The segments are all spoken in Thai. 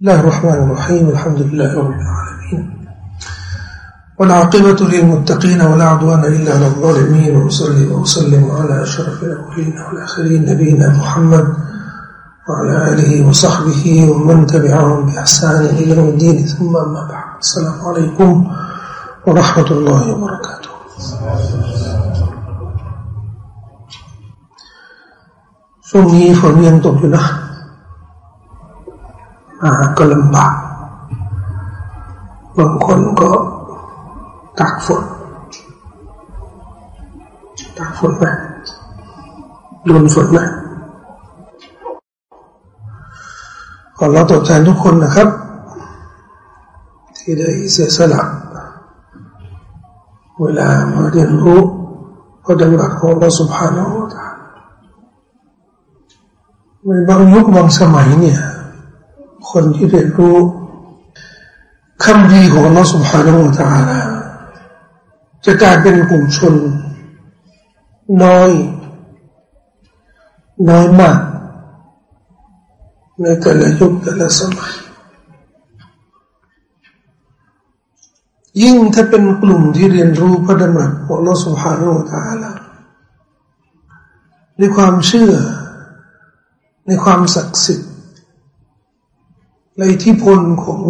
الله الرحمن الرحيم الحمد لله رب العالمين والعاقبة للمتقين ولا عدوان إلا على الظالمين وأصلي وأسلم على أشرف الأولين والآخرين نبينا محمد وعلى آله وصحبه ومن تبعهم بإحسان إلى يوم الدين ثم أما بعد السلام عليكم ورحمة الله وبركاته ช่วงนี้ฝนยังตกอยู่นะ อาก็ลำบากบางคนก็ตากฝนตากฝนไหมโดนฝนไหมขอเราตอบแทนทุกคนนะครับ ที่ได้เสียสละเวลามาเรียนรู้พระดำรัสของเราสุภาโนตาในบางยุคบางสมัยเนี่ย คนที่เรียนรู้คำดีของ Allah سبحانه และ تعالى จะกลายเป็นกลุ่มชนน้อย น้อยมากในแต่ละยุคแต่ละสมัย ยิ่งถ้าเป็นกลุ่มที่เรียนรู้พระธรรมของ Allah سبحانه และ تعالى ในความเชื่อ ในความศักดิ์สิทธิ์ และอิทธิพลของ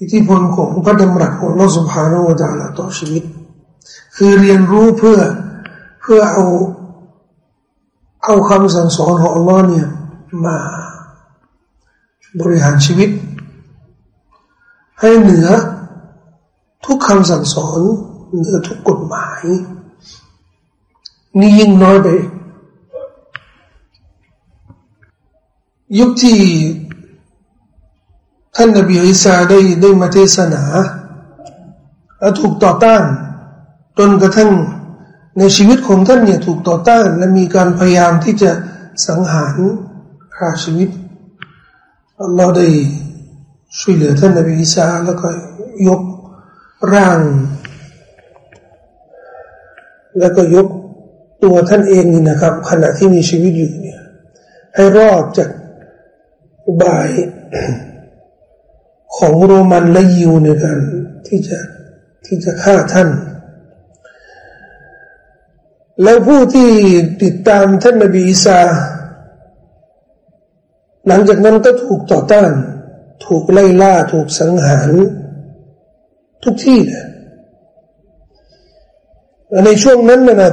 อิทธิพลของพระดำรัสของลอสุภาโนจาละต่อชีวิต คือเรียนรู้เพื่อเพื่อเอา เอาคำสั่งสอนของอัลลอฮ์เนี่ยมาบริหารชีวิต ให้เหนือทุกคำสั่งสอนเหนือทุกกฎหมาย นี่ยิ่งน้อยไป ยุคที่ท่านนบีอิสาได้ได้มาเทศนา และถูกต่อต้าน จนกระทั่งในชีวิตของท่านเนี่ยถูกต่อต้าน และมีการพยายามที่จะสังหารฆ่าชีวิตอัลลอฮ์ได้ช่วยเหลือท่านนบีอิสาแล้วก็ยกร่าง แล้วก็ยกตัวท่านเองนี่นะครับ ขณะที่มีชีวิตอยู่เนี่ยให้รอดจาก บายของโรมันและยิวในการที่จะที่จะฆ่าท่าน แล้วผู้ที่ติดตามท่านนบีอีสาหลังจากนั้นก็ถูกต่อต้าน ถูกไล่ล่าถูกสังหาร ทุกที่เลยในช่วงนั้นนะ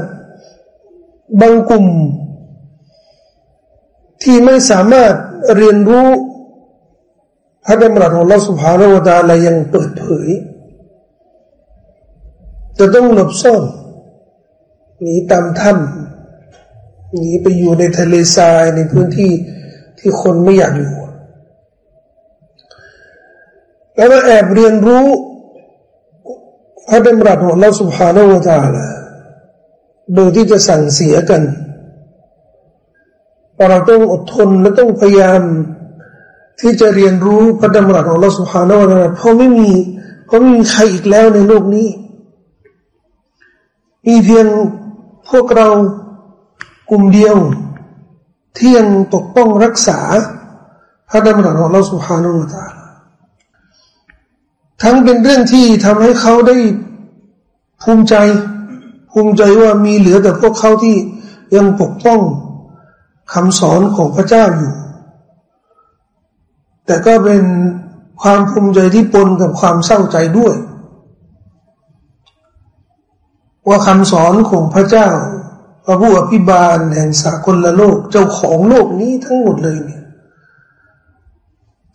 บางกลุ่ม ที่ไม่สามารถ เรียนรู้พระดำรัสของลอสุภาโนตาลายังเปิดเผยจะต้องหลบซ่อนหนีตามถ้ำหนีไปอยู่ในทะเลทรายในพื้นที่ที่คนไม่อยากอยู่ แล้วแอบเรียนรู้พระดำรัสของลอสุภาโนตาลาโดยที่จะสั่งเสียกัน เราต้องอดทนและต้องพยายาม ที่จะเรียนรู้พระดำรัสของเราสุภาโนนะเพราะไม่มีเพราะไม่มีใครอีกแล้วในโลกนี้ มีเพียงพวกเรากลุ่มเดียว ที่ยังปกป้องรักษา พระดำรัสของเราสุภาโนตาทั้งเป็นเรื่องที่ทำให้เขาได้ภูมิใจ ภูมิใจว่ามีเหลือแต่พวกเขาที่ยังปกป้อง คำสอนของพระเจ้าอยู่ แต่ก็เป็นความภูมิใจที่ปนกับความเศร้าใจด้วย ว่าคำสอนของพระเจ้าพระผู้อภิบาลแห่งสากลละโลกเจ้าของโลกนี้ทั้งหมดเลยเนี่ย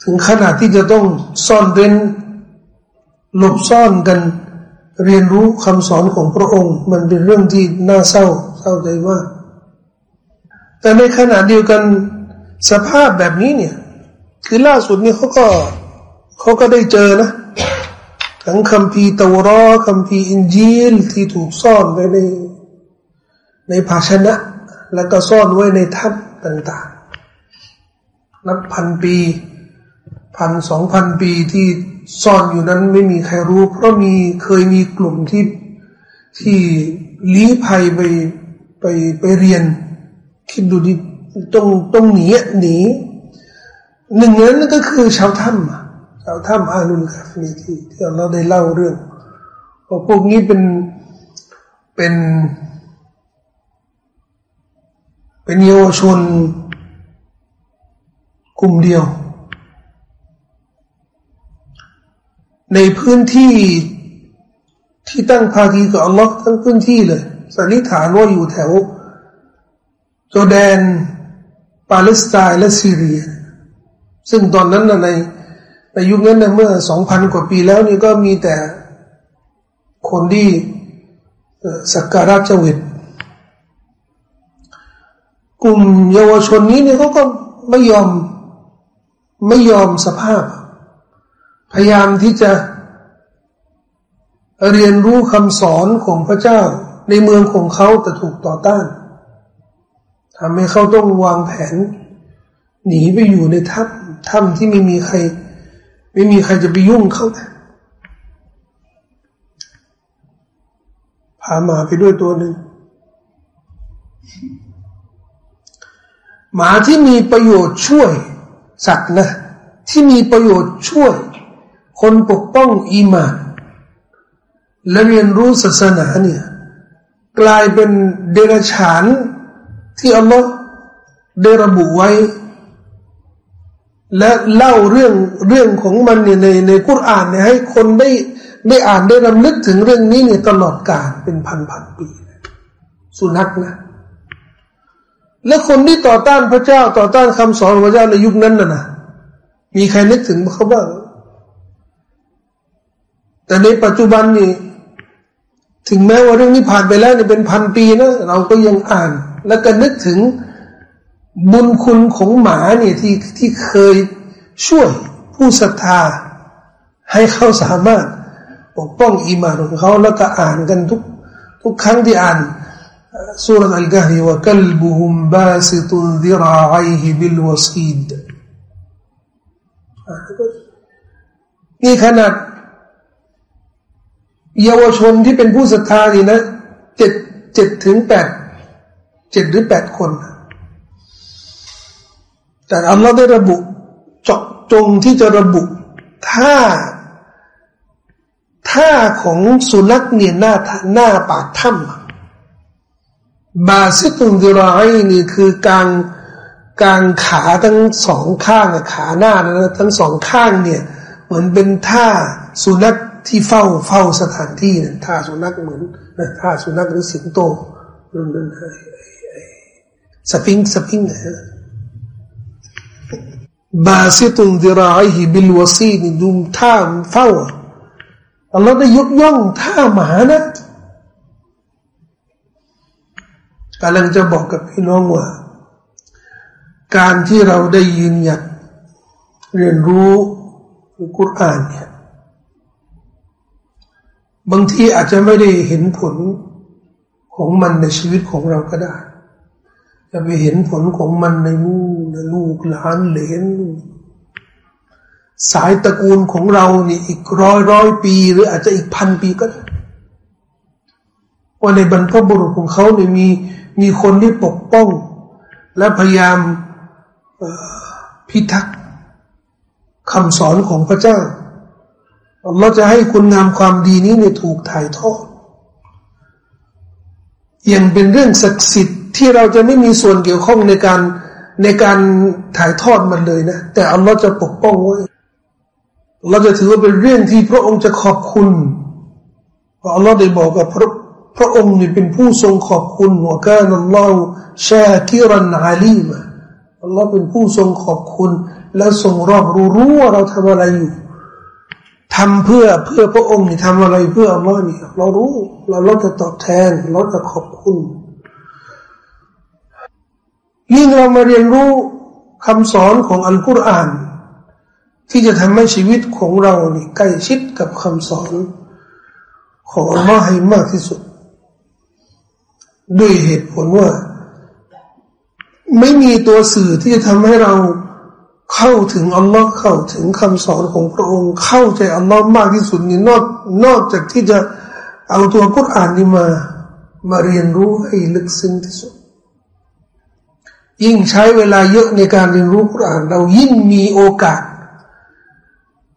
ถึงขนาดที่จะต้องซ่อนเร้นหลบซ่อนกันเรียนรู้คำสอนของพระองค์ มันเป็นเรื่องที่น่าเศร้าเศร้าใจว่า แต่ในขณะเดียวกันสภาพแบบนี้เนี่ย คือล่าสุดนี่เขาก็เขาก็ได้เจอนะทั้งคำพีตวรอคำพีอินจีลที่ถูกซ่อนไว้ใน ในภาชนะ แล้วก็ซ่อนไว้ในทับต่างๆ นับพันปีพันสองพันปีที่ซ่อนอยู่นั้นไม่มีใครรู้ เพราะมีเคยมีกลุ่มที่ที่ลี้ภัยไปไปไปเรียน คิดดูดิต้องต้องหนีหนีหนึ่งนั้นก็คือชาวถ้ำชาวถ้ำอาลุนกาฟีที่ที่เราได้เล่าเรื่องว่าพวกนี้เป็นเป็นเป็นเยาวชนกลุ่มเดียว ในพื้นที่ที่ตั้งภาคีกับอัลลอฮ์ทั้งพื้นที่เลยสันนิษฐานว่าอยู่แถว จอแดน ปาเลสไตน์และซีเรีย ซึ่งตอนนั้นในในยุคนั้นนะเมื่อสองพันกว่าปีแล้วนี่ก็มีแต่คนที่สักการะเจวิตกลุ่มเยาวชนนี้เนี่ยเขาก็ไม่ยอมไม่ยอมสภาพ พยายามที่จะเรียนรู้คำสอนของพระเจ้าในเมืองของเขาแต่ถูกต่อต้านำให้เขาต้องวางแผน หนีไปอยู่ในถ้ำถ้ำที่ไม่มีใคร ไม่มีใครจะไปยุ่งเขาพาหมาไปด้วยตัวหนึ่งหมาที่มีประโยชน์ช่วย สัตว์นะ ที่มีประโยชน์ช่วย คนปกป้องอีมาน และเรียนรู้ศาสนาเนี่ย กลายเป็นเดรัจฉาน ที่อัลลอฮ์ได้ระบุไว้ และเล่าเรื่องเรื่องของมันเนี่ยในในกุรอานเนี่ยให้คนได้ได้อ่านได้รำลึกถึงเรื่องนี้เนี่ยตลอดกาลเป็นพันพันปีสุนัขนะ และคนที่ต่อต้านพระเจ้าต่อต้านคำสอนพระเจ้าในยุคนั้นน่ะนะมีใครนึกถึงเขาบ้างแต่ในปัจจุบันนี่ถึงแม้ว่าเรื่องนี้ผ่านไปแล้วเนี่ยเป็นพันปีนะเราก็ยังอ่าน แล้วก็นึกถึงบุญคุณของหมาเนี่ยที่ที่เคยช่วยผู้ศรัทธา ให้เขาสามารถปกป้องอีมานของเขาแล้วก็อ่านกันทุกทุกครั้งที่อ่านสุรอัลกะฮีว่ากัลบุฮุมบาสิตุนดิราไอฮิบิลวซีดนี่ขนาดเยาวชนที่เป็นผู้ศรัทธานี่นะเจ็ดเจ็ดถึงแปด เจ็ดหรือแปดคน แต่อัลลอฮ์ได้ระบุเจาะจงที่จะระบุถ้าท่าของสุนัขเนี่ยหน้าหน้าปากถ้ำบาซิตุนดิรายนี่คือกางกางขาทั้งสองข้างขาหน้านะทั้งสองข้างเนี่ย เหมือนเป็นท่าสุนัขที่เฝ้าเฝ้าสถานที่นะท่าสุนัขเหมือนนะท่าสุนัขหรือสิงโตนั่น สปิงสปิงนะบาซิตุนดิรายฮิบิลวซีนี่ดูท่าเฝ้าอัลลอฮ์ได้ยกย่องท่าหมานะกำลังจะบอกกับพี่น้องว่า การที่เราได้ยืนหยัดเรียนรู้กุรอานเนี่ยบางทีอาจจะไม่ได้เห็นผลของมันในชีวิตของเราก็ได้ จะไปเห็นผลของมันในมู่ในลูกหลานเหลนสายตระกูลของเรานี่อีกร้อยร้อยปี หรืออาจจะอีกพันปีก็ได้ว่าในบรรพบุรุษของเขาเนี่ยมีมีคนที่ปกป้อง และพยายามพิทักษ์คำสอนของพระเจ้าเราจะให้คุณงามความดีนี้เนี่ยถูกถ่ายทอดยังเป็นเรื่องศักดิ์สิทธิ์ ที่เราจะไม่มีส่วนเกี่ยวข้องในการในการถ่ายทอดมันเลยนะ แต่อัลลอฮ์จะปกป้องไว้เราจะถือว่าเป็นเรื่องที่พระองค์จะขอบคุณเพราะอัลลอฮ์ได้บอกกับพระพระองค์นี่เป็นผู้ทรงขอบคุณว่าการอัลลอฮ์ชาคิรันอาลีมอัลลอฮ์เป็นผู้ทรงขอบคุณ และทรงรอบรู้รู้ว่าเราทำอะไรอยู่ทำเพื่อเพื่อพระองค์นี่ทำอะไรเพื่ออัลลอฮ์นี่เรารู้เราเราจะตอบแทนเราจะขอบคุณ ยิ่งเรามาเรียนรู้คำสอนของอัลกุรอาน ที่จะทำให้ชีวิตของเรานี่ใกล้ชิดกับคำสอน ของอัลลอฮ์ให้มากที่สุด ด้วยเหตุผลว่า ไม่มีตัวสื่อที่จะทำให้เราเข้าถึงอัลลอฮ์เข้าถึงคำสอนของพระองค์ เข้าใจอัลลอฮ์มากที่สุดนี่นอกนอกจากที่จะเอาตัวกุรอานนี้มา มาเรียนรู้ให้ลึกซึ้งที่สุด ยิ่งใช้เวลาเยอะในการเรียนรู้กุรอาน เรายิ่งมีโอกาส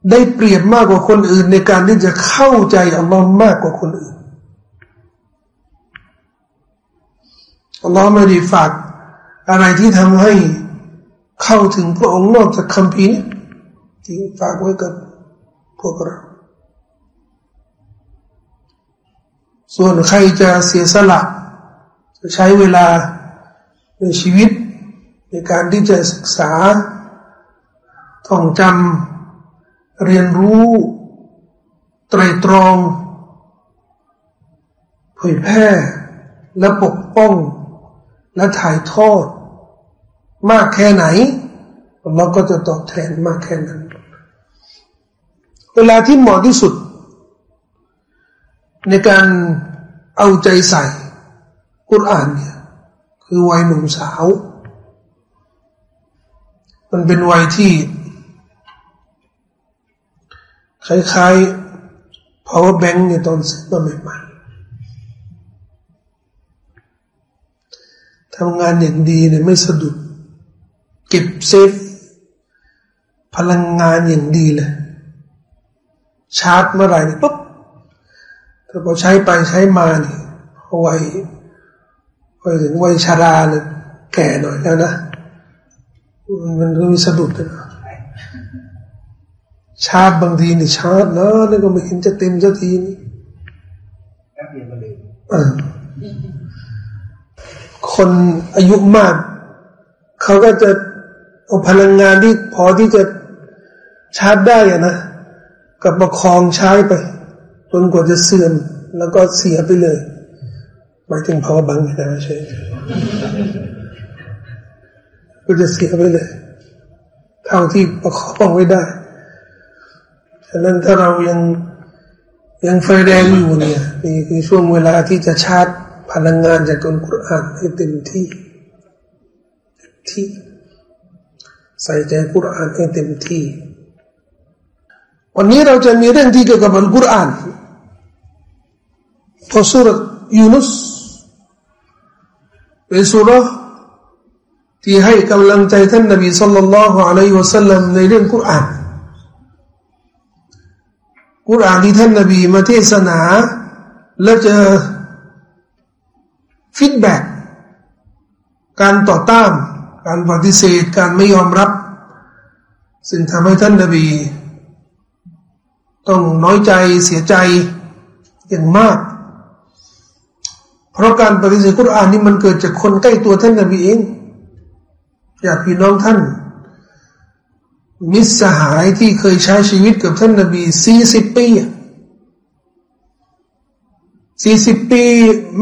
ได้เปรียบมากกว่าคนอื่น ในการที่จะเข้าใจอัลลอฮ์มากกว่าคนอื่นอัลลอฮ์ไม่ได้ฝากอะไรที่ทำให้เข้าถึงพระองค์นอกจากคำพีนี้ที่ฝากไว้กับพวกเรา ส่วนใครจะเสียสละ จะใช้เวลาในชีวิต ในการที่จะศึกษาท่องจำเรียนรู้ ไตรตรอง เผยแพร่ และปกป้อง และถ่ายทอด มากแค่ไหนเราก็จะตอบแทนมากแค่นั้น เวลาที่เหมาะที่สุด ในการเอาใจใส่กุรอานเนี่ยคือวัยหนุ่มสาว มันเป็นวัยที่ คล้ายๆ power bank ในตอนซื้อมาใหม่ๆทำงานอย่างดีเนี่ยไม่สะดุด เก็บเซฟ พลังงานอย่างดีเลย ชาร์จเมื่อไหร่ปุ๊บถ้าพอใช้ไปใช้มาเนี่ยวัยไปถึงวัยชาราเนี่ยแก่หน่อยแล้วนะ มันก็มีสะดุดนะชาบางทีนี่ชาร์จนะแล้วก็ไม่เห็นจะเต็มสักทีนี่คนอายุมาก เขาก็จะเอาพลังงานที่พอที่จะชาร์จได้อะนะกับประคองใช้ไปจนกว่าจะเสื่อม แล้วก็เสียไปเลยหมายถึงภาวะบังนะใช่ ก็จะเสียไปเลยเท่าที่ประคองไว้ได้ฉะนั้นถ้าเรายังยังไฟแดงอยู่เนี่ยนี่คือช่วงเวลาที่จะชาร์จพลังงานจากกลกุรอานให้เต็มที่ที่ใส่ใจกุรอานให้เต็มที่ วันนี้เราจะมีเรื่องที่เกี่ยวกับอัลกุรอานพอสุรยูนุสเป็นสุร ที่ให้กำลังใจท่านนบีสุลต่านละฮ์อะลัยฮิวะสัลลัมในเรื่องกุรอานกุรอานที่ท่านนบีมาเทศนาแล้วจะฟีดแบ็กการต่อต้าน การปฏิเสธ การไม่ยอมรับ ซึ่งทำให้ท่านนบี ต้องน้อยใจเสียใจอย่างมาก เพราะการปฏิเสธกุรอานนี่มันเกิดจากคนใกล้ตัวท่านนบีเอง อยากพี่น้องท่าน มิสหายที่เคยใช้ชีวิตกับท่านนบีสี่สิบปีสี่สิบปี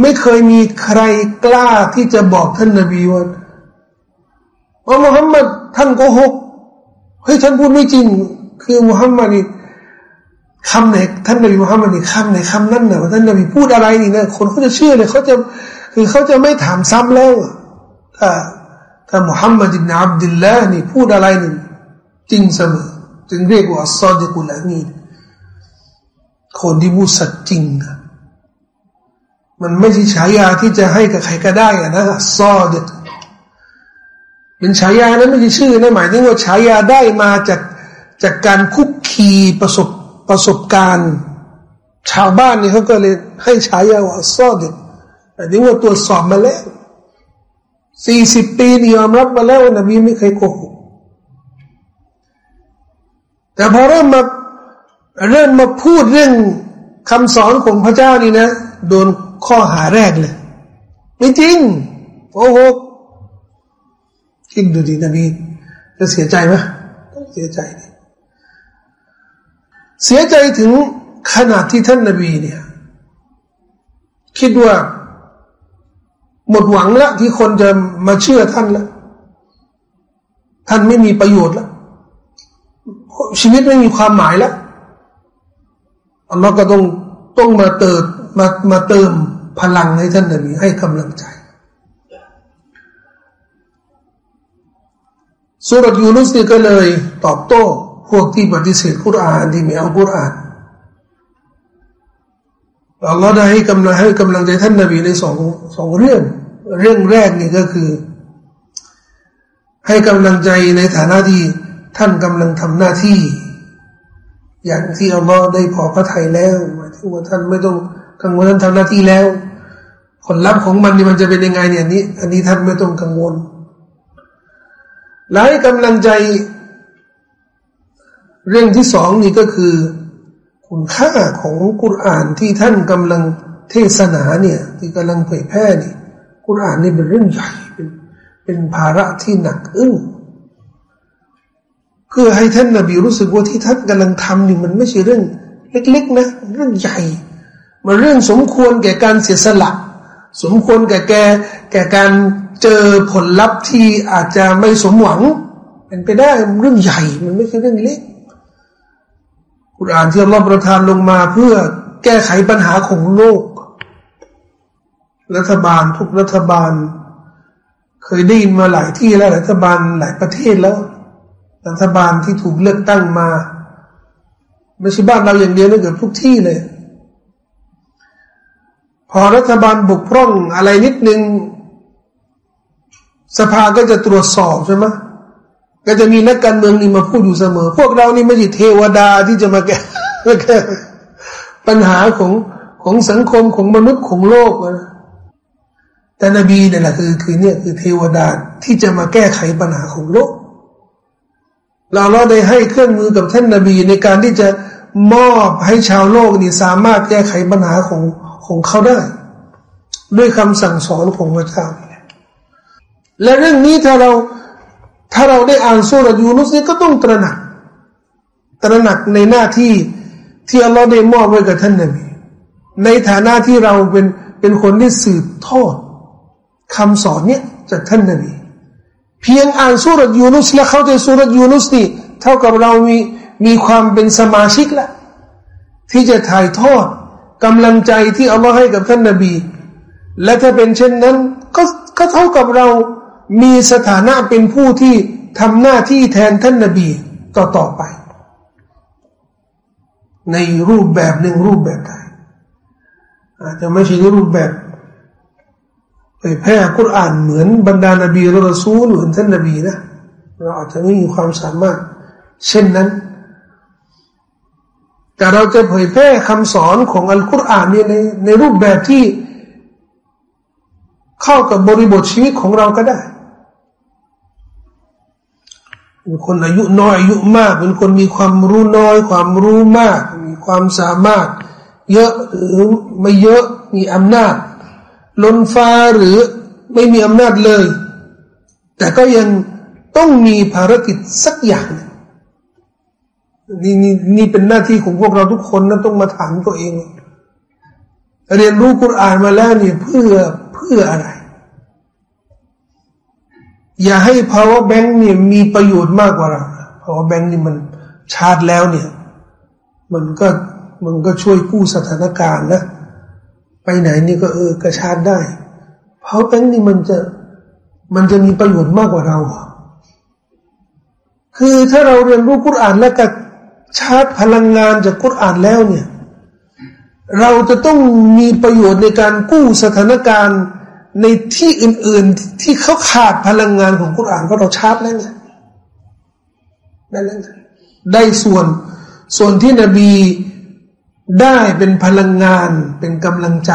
ไม่เคยมีใครกล้าที่จะบอกท่านนบีว่าว่ามุฮัมมัดท่านโกหกเฮ้ยท่านพูดไม่จริง คือมุฮัมมัดนี่คำไหนท่านนบีมุฮัมมัดนี่คำไหนคำนั้นนะท่านนบีพูดอะไรนี่นะคนเขาจะเชื่อเลยเขาจะคือเขาจะไม่ถามซ้ำแล้วถ้า ถ้ามุฮัมมัดอิบนาอับดุลละนี่พูดอะไรนี่จริงเสมอจึงเรียกว่าอัลซอดิกุลามีคนที่พูดสัจจริง มันไม่ใช่ฉายาที่จะให้กับใครก็ได้อะนะซอดิกเป็นฉายานั้นไม่ใช่ชื่อนะหมายถึงว่าฉายาได้มาจากจากการคุกคีประสบประสบการณ์ ชาวบ้านนี่เขาก็เลยให้ฉายาว่าซอดิแต่ถึงว่าตรวจสอบมาแล้ว สี่สิบปีนี่ยอมรับมาแล้วนบีไม่เคยโกหกแต่พอเริ่มมาเริ่มมาพูดเรื่องคำสอนของพระเจ้านี่นะ โดนข้อหาแรกเลย ไม่จริงโอ้โหคิดดูดีนบีจะเสียใจไหมเสียใจ เสียใจถึงขนาดที่ท่านนบีเนี่ย คิดว่า หมดหวังแล้วที่คนจะมาเชื่อท่านแล้วท่านไม่มีประโยชน์แล้วชีวิตไม่มีความหมายแล้วอัลลอฮ์ก็ต้องต้องมาเติมมามาเติมพลังให้ท่านนบีให้กำลังใจสุรยูนุสนี่ก็เลยตอบโต้พวกที่ปฏิเสธกุรอานที่ไม่เอากุรอาน อัลลอฮ์ได้ให้กำลังให้กำลังใจท่านนบีในสองสองเรื่อง เรื่องแรกนี่ก็คือ ให้กำลังใจในฐานะที่ท่านกำลังทำหน้าที่ อย่างที่อัลลอฮ์ได้พอพระทัยแล้วหมายถึงว่าท่านไม่ต้องกังวลท่านทำหน้าที่แล้ว ผลลัพธ์ของมันนี่มันจะเป็นยังไงเนี่ยนี้ อันนี้ท่านไม่ต้องกังวลและให้กำลังใจ เรื่องที่สองนี่ก็คือ คุณค่าของกุรอานที่ท่านกำลังเทศนาเนี่ย ที่กำลังเผยแพร่นี่กุรอานนี่เป็นเรื่องใหญ่เป็นเป็นภาระที่หนักอึ้งเพื่อให้ท่านนบีรู้สึกว่าที่ท่านกำลังทำนี่มันไม่ใช่เรื่องเล็กๆนะเรื่องใหญ่มันเรื่องสมควรแก่การเสียสละ สมควรแก่แก่แก่การเจอผลลัพธ์ที่อาจจะไม่สมหวัง เป็นไปได้เรื่องใหญ่มันไม่ใช่เรื่องเล็ก กุรอานที่อัลลอฮฺประทานลงมาเพื่อแก้ไขปัญหาของโลก รัฐบาลทุกรัฐบาล เคยได้ยินมาหลายที่แล้วรัฐบาลหลายประเทศแล้ว รัฐบาลที่ถูกเลือกตั้งมาไม่ใช่บ้านเราอย่างเดียวนะเกือบทุกที่เลย พอรัฐบาลบกพร่องอะไรนิดนึงสภาก็จะตรวจสอบใช่ไหม ก็จะมีนักการเมืองนี่มาพูดอยู่เสมอ พวกเรานี่ไม่ใช่เทวดาที่จะมาแก้ปัญหาของของสังคมของมนุษย์ของโลกนะแต่นบีเนี่ยแหละคือคือเนี่ยคือเทวดาที่จะมาแก้ไขปัญหาของโลก เราเราได้ให้เครื่องมือกับท่านนบีในการที่จะมอบให้ชาวโลกนี่สามารถแก้ไขปัญหาของของเขาได้ ด้วยคำสั่งสอนของพระเจ้าและเรื่องนี้ถ้าเรา ถ้าเราได้อ่านสุรยูนุสนี่ก็ต้องตระหนัก ตระหนักในหน้าที่ที่อัลลอฮ์ได้มอบไว้กับท่านนบีในฐานะที่เราเป็นเป็นคนที่สืบทอดคำสอนเนี้ยจากท่านนบีเพียงอ่านสุรยูนุสและเข้าใจสุรยูนุสนี่เท่ากับเรามีมีความเป็นสมาชิกแล้วที่จะถ่ายทอดกำลังใจที่อัลลอฮ์ให้กับท่านนบี และถ้าเป็นเช่นนั้น ก็ก็เท่ากับเรา มีสถานะเป็นผู้ที่ทำหน้าที่แทนท่านนบีต่อต่อไป ในรูปแบบหนึ่งรูปแบบใดอาจจะไม่ใช่รูปแบบเผยแพร่กุรอานเหมือนบรรดานาบีและรซูลเหมือนท่านนบีนะเราอาจจะไม่มีความสามารถ เช่นนั้น แต่เราจะเผยแพร่คำสอนของอัลกุรอานเนี่ยในในรูปแบบที่ เข้ากับบริบทชีวิตของเราก็ได้เป็นคนอายุน้อยอายุมาก เป็นคนมีความรู้น้อย ความรู้มาก มีความสามารถ เยอะหรือไม่เยอะมีอำนาจ ล้นฟ้าหรือไม่มีอำนาจเลย แต่ก็ยังต้องมีภารกิจสักอย่างนี่นี่นี่เป็นหน้าที่ของพวกเราทุกคนนะต้องมาถามตัวเอง เรียนรู้กุรอานมาแล้วเนี่ยเพื่อ พื่ออะไร อย่าให้ power bank เนี่ยมีประโยชน์มากกว่าเรา power bank นี่มันชาร์จแล้วเนี่ย มันก็มันก็ช่วยกู้สถานการณ์นะไปไหนนี่ก็เออกระชาร์จได้ power bank นี่มันจะมันจะมีประโยชน์มากกว่าเรา คือถ้าเราเรียนรู้กุรอานแล้วก็ชาร์จพลังงานจากกุรอานแล้วเนี่ย เราจะต้องมีประโยชน์ในการกู้สถานการณ์ ในที่อื่น ๆ ที่เขาขาดพลังงานของกุรอานก็เราชาร์จแล้วไงได้แล้วได้ส่วน ส่วนที่นบีได้เป็นพลังงานเป็นกำลังใจ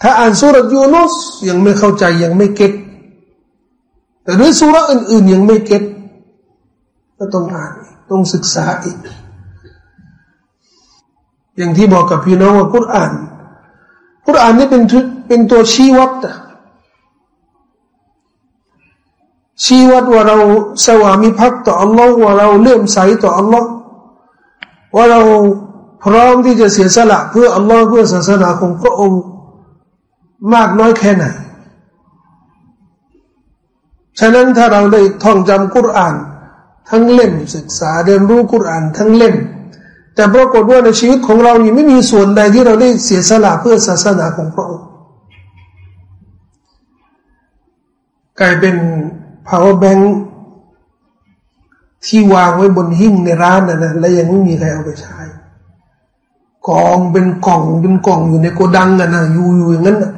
ถ้าอ่านสุรยูนุสยังไม่เข้าใจยังไม่เก็ตแต่ด้วยสุรอื่น ๆ ยังไม่เก็ตก็ต้องอ่านต้องศึกษาอีก อย่างที่บอกกับพี่น้องว่ากุรอาน กุรอานนี่เป็นเป็นตัวชี้วัดชี้วัดว่าเราสวามิภักดิ์ต่ออัลลอฮ์ว่าเราเลื่อมใสต่ออัลลอฮ์ว่าเราพร้อมที่จะเสียสละเพื่ออัลลอฮ์เพื่อศาสนาของพระองค์มากน้อยแค่ไหน ฉะนั้นถ้าเราได้ท่องจำกุรอาน ทั้งเล่มศึกษาเรียนรู้กุรอานทั้งเล่ม แต่ปรากฏว่าในชีวิตของเรานี่ไม่มีส่วนใดที่เราได้เสียสละเพื่อศาสนาของพระองค์กลายเป็น power bank ที่วางไว้บนหิ้งในร้านนะนะและยังไม่มีใครเอาไปใช้กองเป็นกล่องเป็นกล่องอยู่ในโกดังกันนะอยู่อยู่อย่างนั้นนะ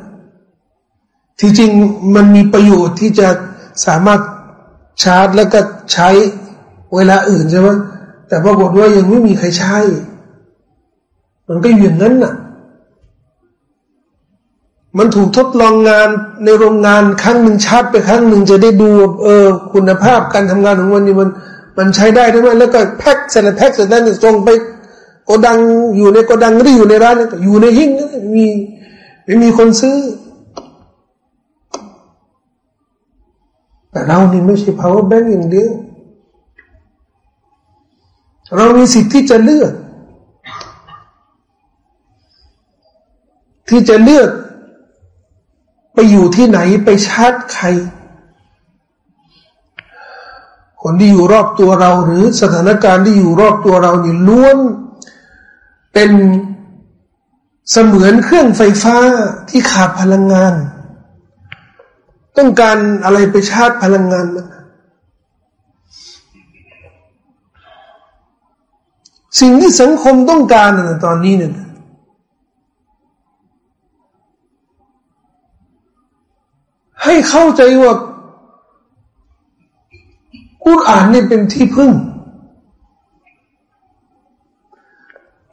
ที่จริงมันมีประโยชน์ที่จะสามารถชาร์จแล้วก็ใช้เวลาอื่นใช่ไหม แต่ปรากฏว่ายังไม่มีใครใช้ มันก็อยู่อย่างนั้นน่ะ มันถูกทดลองงานในโรงงานครั้งหนึ่งชาร์จไปครั้งหนึ่งจะได้ดูเออ คุณภาพการทำงานของมันนี่มัน มันใช้ได้ด้วยแล้วก็แพ็คเสร็จแพ็คเสร็จนั้นส่งไปโกดังอยู่ในโกดังหรืออยู่ในร้านอยู่ในหิ้งมีไม่มีคนซื้อ แต่เรานี่ไม่ใช่ power bank อย่างเดียว เรามีสิทธิ์ที่จะเลือก ที่จะเลือก ไปอยู่ที่ไหนไปชาร์จใคร คนที่อยู่รอบตัวเราหรือสถานการณ์ที่อยู่รอบตัวเรานี่ล้วน เป็นเสมือนเครื่องไฟฟ้าที่ขาดพลังงาน ต้องการอะไรไปชาร์จพลังงานมัน สิ่งที่สังคมต้องการนะตอนนี้เนี่ยให้เข้าใจว่ากุรอานนี่เป็นที่พึ่ง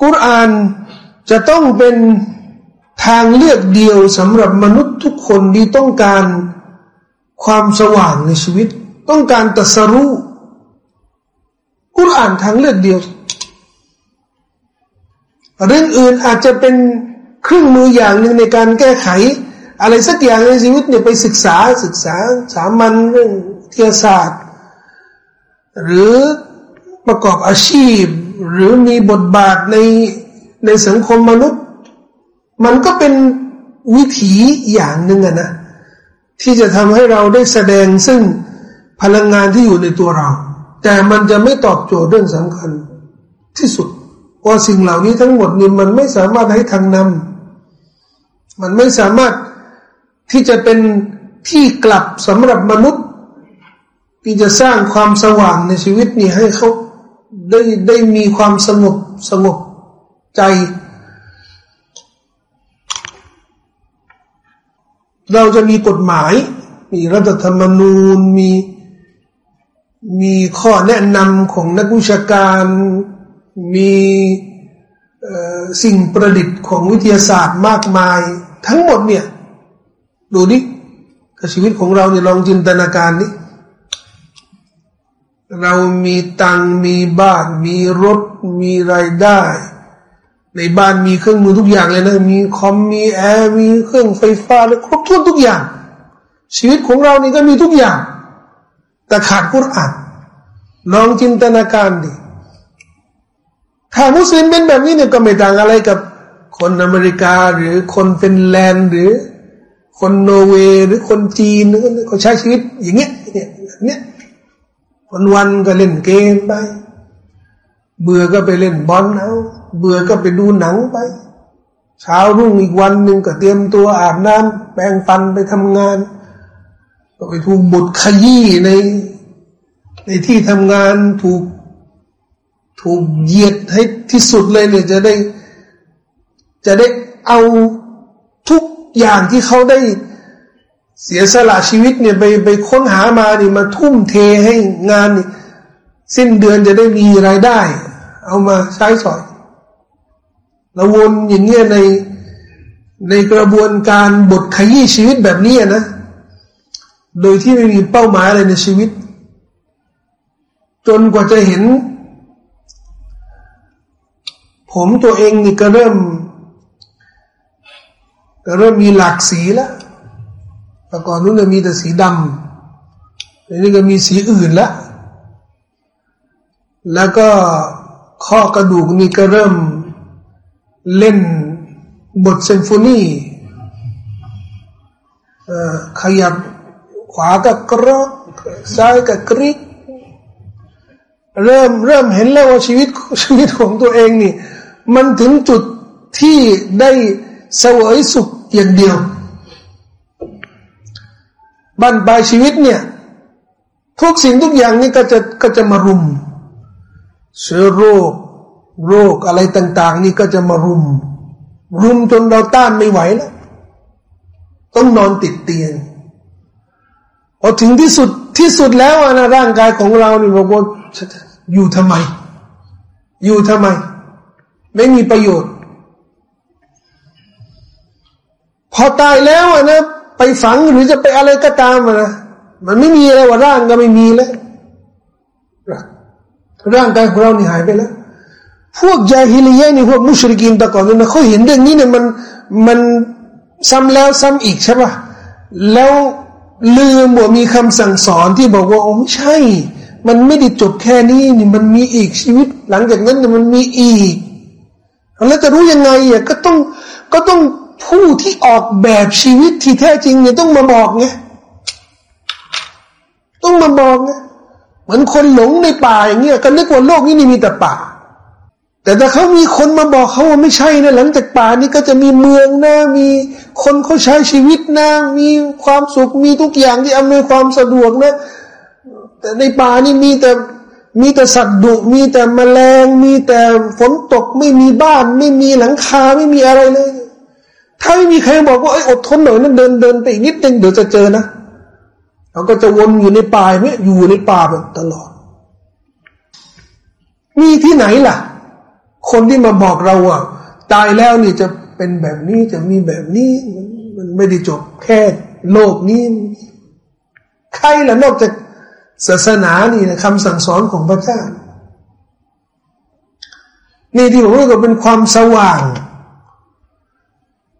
กุรอานจะต้องเป็นทางเลือกเดียวสำหรับมนุษย์ทุกคนที่ต้องการความสว่างในชีวิต ต้องการตัสรู้กุรอานทางเลือกเดียว เรื่องอื่นอาจจะเป็นเครื่องมืออย่างหนึ่งในการแก้ไข อะไรสักอย่างในชีวิตเนี่ยไปศึกษาศึกษาสามัญเรื่องวิทยาศาสตร์ หรือประกอบอาชีพ หรือมีบทบาทในในสังคมมนุษย์ มันก็เป็นวิถีอย่างหนึ่งอะนะที่จะทำให้เราได้แสดงซึ่งพลังงานที่อยู่ในตัวเรา แต่มันจะไม่ตอบโจทย์เรื่องสำคัญที่สุด ว่าสิ่งเหล่านี้ทั้งหมดนี่มันไม่สามารถให้ทางนำมันไม่สามารถที่จะเป็นที่กลับสำหรับมนุษย์ ที่จะสร้างความสว่างในชีวิตนี่ให้เขาได้ได้มีความสงบสงบใจ เราจะมีกฎหมาย มีรัฐธรรมนูญมีมีข้อแนะนำของนักวิชาการ มีสิ่งประดิษฐ์ของวิทยาศาสตร์มากมาย ทั้งหมดเนี่ย ดูดิกับชีวิตของเราเนี่ยลองจินตนาการดิเรามีตังมีบ้าน มีรถ มีรายได้ ในบ้านมีเครื่องมือทุกอย่างเลยนะ มีคอมมีแอร์มีเครื่องไฟฟ้าเลยครบถ้วนทุกอย่าง ชีวิตของเรานี่ก็มีทุกอย่าง แต่ขาดกุรอานลองจินตนาการดิ ถ้ามุสลิมเป็นแบบนี้เนี่ยก็ไม่ต่างอะไรกับคนอเมริกาหรือคนฟินแลนด์หรือ คนโนเวย์หรือคนจีนเขาใช้ชีวิตอย่างเงี้ยเนี่ยเนี่ยวันวันก็เล่นเกมไป เบื่อก็ไปเล่นบอลเอาเบื่อก็ไปดูหนังไป เช้ารุ่งอีกวันหนึ่งก็เตรียมตัวอาบน้ำแปรงฟันไปทำงาน ก็ไปถูกบทขยี้ในในที่ทำงานถูกถูกเหยียด ให้ที่สุดเลยเนี่ยจะได้ จะได้เอาทุกอย่างที่เขาได้เสียสละชีวิตเนี่ยไปไปค้นหามานี่มาทุ่มเทให้งานนี่สิ้นเดือนจะได้มีรายได้ เอามาใช้สอยเราวนอย่างเงี้ยในในกระบวนการบทขยี้ชีวิตแบบนี้นะ โดยที่ไม่มีเป้าหมายอะไรในชีวิต จนกว่าจะเห็น ผมตัวเองนี่ก็เริ่มก็เริ่มมีหลากสีแล้วแต่ก่อนนู้นมีแต่สีดำอันนี้ก็มีสีอื่นแล้ว แล้วก็ข้อกระดูกนี่ก็เริ่มเล่นบทเซมโฟนีขยับขวาก็กรอกซ้ายก็กริกเริ่มเริ่มเห็นแล้วว่าชีวิตชีวิตของตัวเองนี่ มันถึงจุดที่ได้เสวยสุขอย่างเดียวบ้านปลายชีวิตเนี่ย ทุกสิ่งทุกอย่างนี่ก็จะก็จะมารุม เชื้อโรค โรคอะไรต่าง ๆ นี่ก็จะมารุม รุมจนเราต้านไม่ไหวแล้วต้องนอนติดเตียงพอถึงที่สุดที่สุดแล้วนะร่างกายของเราเนี่ยบอกว่าอยู่ทำไม อยู่ทำไม ไม่มีประโยชน์ พอตายแล้วนะไปฝังหรือจะไปอะไรก็ตามนะมันไม่มีอะไรว่าร่างก็ไม่มีแล้วร่างกายของเรานี่หายไปแล้ว พวกยาฮิลียะนี่พวกมุชริกินตะก่อนนี่เขาเห็นเรื่องนี้เนี่ยมันมันซ้ำแล้วซ้ำอีกใช่ปะแล้วลืมว่ามีคำสั่งสอนที่บอกว่าโอ้ไม่ใช่ มันไม่ได้จบแค่นี้นี่มันมีอีกชีวิต หลังจากนั้นเนี่ยมันมีอีก แล้วจะรู้ยังไงอะก็ต้องก็ต้องผู้ที่ออกแบบชีวิตที่แท้จริงเนี่ยต้องมาบอกไงต้องมาบอกไงเหมือนคนหลงในป่าอย่างเงี้ยก็นึกว่าโลกนี้นี่มีแต่ป่า แต่ถ้าเขามีคนมาบอกเขาว่าไม่ใช่นะหลังจากป่านี้ก็จะมีเมืองนะมีคนเขาใช้ชีวิตนะมีความสุขมีทุกอย่างที่อำนวยความสะดวกนะแต่ในป่านี่มีแต่ มีแต่สัตว์ดุมีแต่แมลง มีแต่ฝนตกไม่มีบ้าน ไม่มีหลังคาไม่มีอะไรเลย ถ้าไม่มีใครบอกว่าไอ้อดทนหน่อยนั้นเดินเดินไปอีกนิดนึงเดี๋ยวจะเจอนะเราก็จะวนอยู่ในป่าเนี่ยอยู่ในป่าแบบตลอด มีที่ไหนล่ะ คนที่มาบอกเราอะตายแล้วนี่จะเป็นแบบนี้จะมีแบบนี้มันไม่ได้จบแค่โลกนี้ ใครล่ะนอกจาก ศาสนานี่นะคำสั่งสอนของพระเจ้า นี่ที่ผมว่าก็เป็นความสว่าง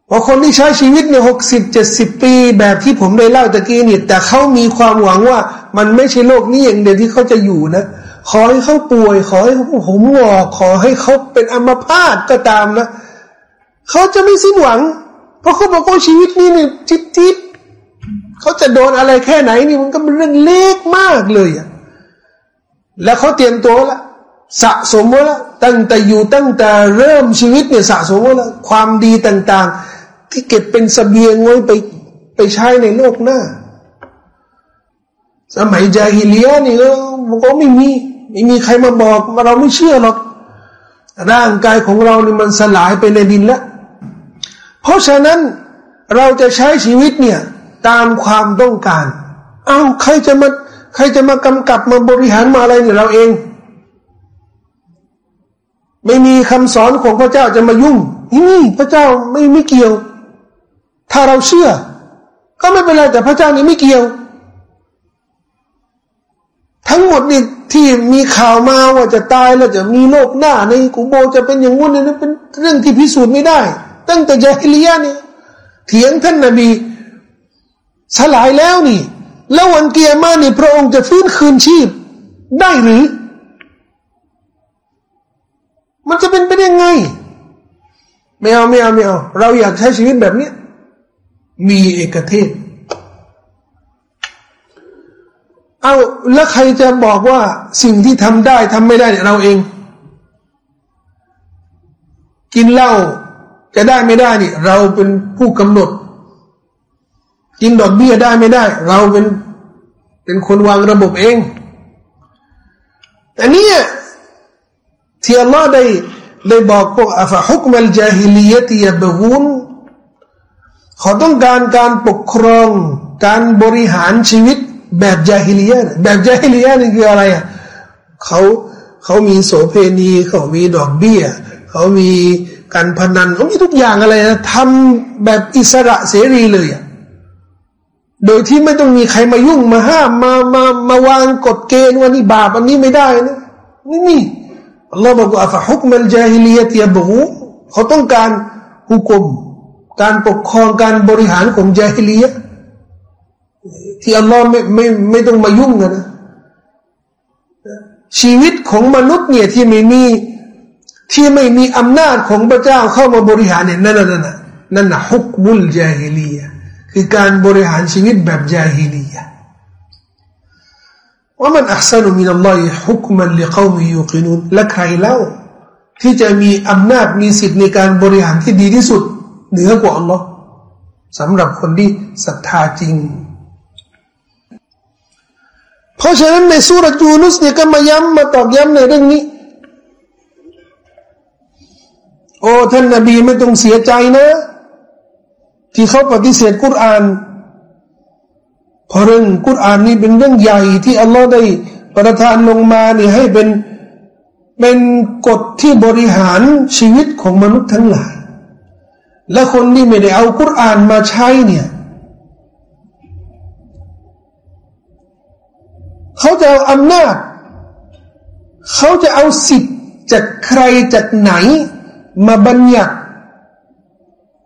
พอคนที่ใช้ชีวิตเนี่ยหกสิบเจ็ดสิบปี แบบที่ผมได้เล่าตะกี้เนี่ยแต่เขามีความหวังว่า มันไม่ใช่โลกนี้อย่างเดียวที่เขาจะอยู่นะ ขอให้เขาป่วย ขอให้เขาผมงอกขอให้เขาเป็นอัมพาตก็ตามนะเขาจะไม่สิ้นหวัง เพราะเขาบอกว่าชีวิตนี้เนี่ยจิบจิบ เขาจะโดนอะไรแค่ไหนนี่มันก็เป็นเรื่องเล็กมากเลยอะแล้วเขาเตรียมตัวแล้วสะสมไว้แล้วตั้งแต่อยู่ตั้งแต่เริ่มชีวิตเนี่ยสะสมไว้แล้วความดีต่างๆ ที่เก็บเป็นสเสบียงไว้ไปไปใช้ในโลกหน้า สมัยจาฮิเลียนี่ก็ก็ไม่มีไม่มีใครมาบอกเราไม่เชื่อหรอกร่างกายของเรานี่มันสลายไปในดินแล้วเพราะฉะนั้นเราจะใช้ชีวิตเนี่ย ตามความต้องการ เอา้าใครจะมาใครจะมากำกับมาบริหารมาอะไรเนี่ยเราเอง ไม่มีคำสอนของพระเจ้าจะมายุ่งนี่พระเจ้าไม่ไม่เกี่ยว ถ้าเราเชื่อ ก็ไม่เป็นไรแต่พระเจ้านี่ไม่เกี่ยว ทั้งหมดนี่ที่มีข่าวมาว่าจะตายแล้วจะมีโลกหน้าในกูโบจะเป็นอย่างงู้นนี่เป็นเรื่องที่พิสูจน์ไม่ได้ ตั้งแต่ยาฮิลียานี่เถียงท่านนบี สลายแล้วนี่ แล้ววันเกียร์มานี่พระองค์จะฟื้นคืนชีพ ได้หรือ มันจะเป็นไปได้ไง ไม่เอาไม่เอาไม่เอาเราอยากใช้ชีวิตแบบนี้ มีเอกเทศ เอาแล้วใครจะบอกว่าสิ่งที่ทำได้ทำไม่ได้เราเอง กินเหล้าจะได้ไม่ได้นี่ เราเป็นผู้กำหนด กินดอกเบี้ยได้ไม่ได้ เราเป็นเป็นคนวางระบบเอง แต่นี่ที่อัลลอฮ์ได้ได้บอกพวกอัฟะฮุกมัลจาฮิลียะตียบกุนเขาต้องการการปกครอง การบริหารชีวิตแบบยาฮิลียนแบบยาฮิลียะนี่คืออะไรอะเขาเขามีโสเพณีเขามีดอกเบี้ย เขามีการพนันเขามีทุกอย่างอะไรนะทำแบบอิสระเสรีเลยอะ โดยที่ไม่ต้องมีใครมายุ่งมาห้ามมามามาวางกฎเกณฑ์ว่านี่บาปอันนี้ไม่ได้นะนี่นี่อัลลอฮ์บอกว่าฟะฮุกมัลจาฮิลียะตียบูเขาต้องการฮุกมการปกครองการบริหารของยาฮิลียะที่อัลลอฮ์ไม่ไม่ไม่ต้องมายุ่งนะชีวิตของมนุษย์เนี่ยที่ไม่มีที่ไม่มีอำนาจของพระเจ้าเข้ามาบริหารเนี่ยนั่นนั่นนั่นนะฮุกมุลยาฮิลียะ คือการบริหารชีวิตแบบยาฮิลียะว่ามันอัศนุมินัลลอฮิฮุกมันลิกาวมียุกินุนและใครเล่า ที่จะมีอำนาจมีสิทธิ์ในการบริหารที่ดีที่สุด เหนือกว่าอัลลอฮ์สำหรับคนที่ศรัทธาจริง เพราะฉะนั้นในสุรจูนุสเนี่ยก็มาย้ำมาตอกย้ำในเรื่องนี้ โอ้ท่านนบีไม่ต้องเสียใจนะ ที่เขาปฏิเสธกุรอานเพราะเรื่องกุรอานนี่เป็นเรื่องใหญ่ที่อัลลอฮ์ได้ประทานลงมานี่ให้เป็นเป็นกฎที่บริหารชีวิตของมนุษย์ทั้งหลาย และคนที่ไม่ได้เอากุรอานมาใช้เนี่ยเขาจะเอาอำนาจ เขาจะเอาสิทธิ์จากใครจากไหน มาบัญญัติ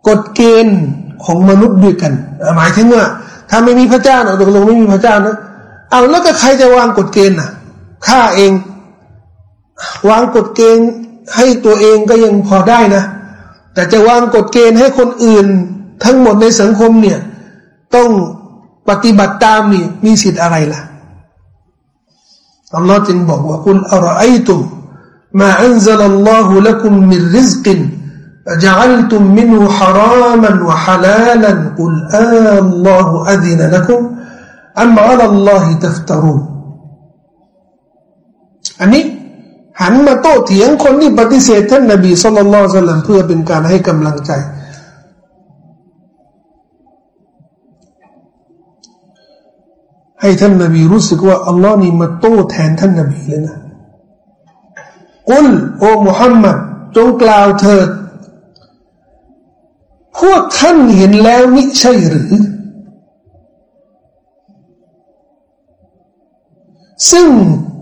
กฎเกณฑ์ ของมนุษย์ด้วยกัน หมายถึงว่า ถ้าไม่มีพระเจ้าเนาะตกลงไม่มีพระเจ้านะเอาแล้วก็ใครจะวางกฎเกณฑ์น่ะข้าเอง วางกฎเกณฑ์ให้ตัวเองก็ยังพอได้นะ แต่จะวางกฎเกณฑ์ให้คนอื่น ทั้งหมดในสังคมเนี่ย ต้องปฏิบัติตามนี่มีสิทธิ์อะไรล่ะอัลลอฮ์จึงบอกว่าคุณอัลไอตุมมาอันซัลลอฮุลักุมมิรริซกิน أجعلتم منه حراما وحلالا قل آه الله أذن لكم أم على الله تفترون อันนี้หันมาโต้เถียงคนที่ปฏิเสธท่านนบีสุลต่านเพื่อเป็นการให้กำลังใจให้ท่านนบีรู้สึกว่าอัลลอฮ์นี่มาโต้แทนท่านนบีเลยนะกุลโอ้มุฮัมมัดจงกล่าวเถิด พวกท่านเห็นแล้วมิใช่หรือ ซึ่ง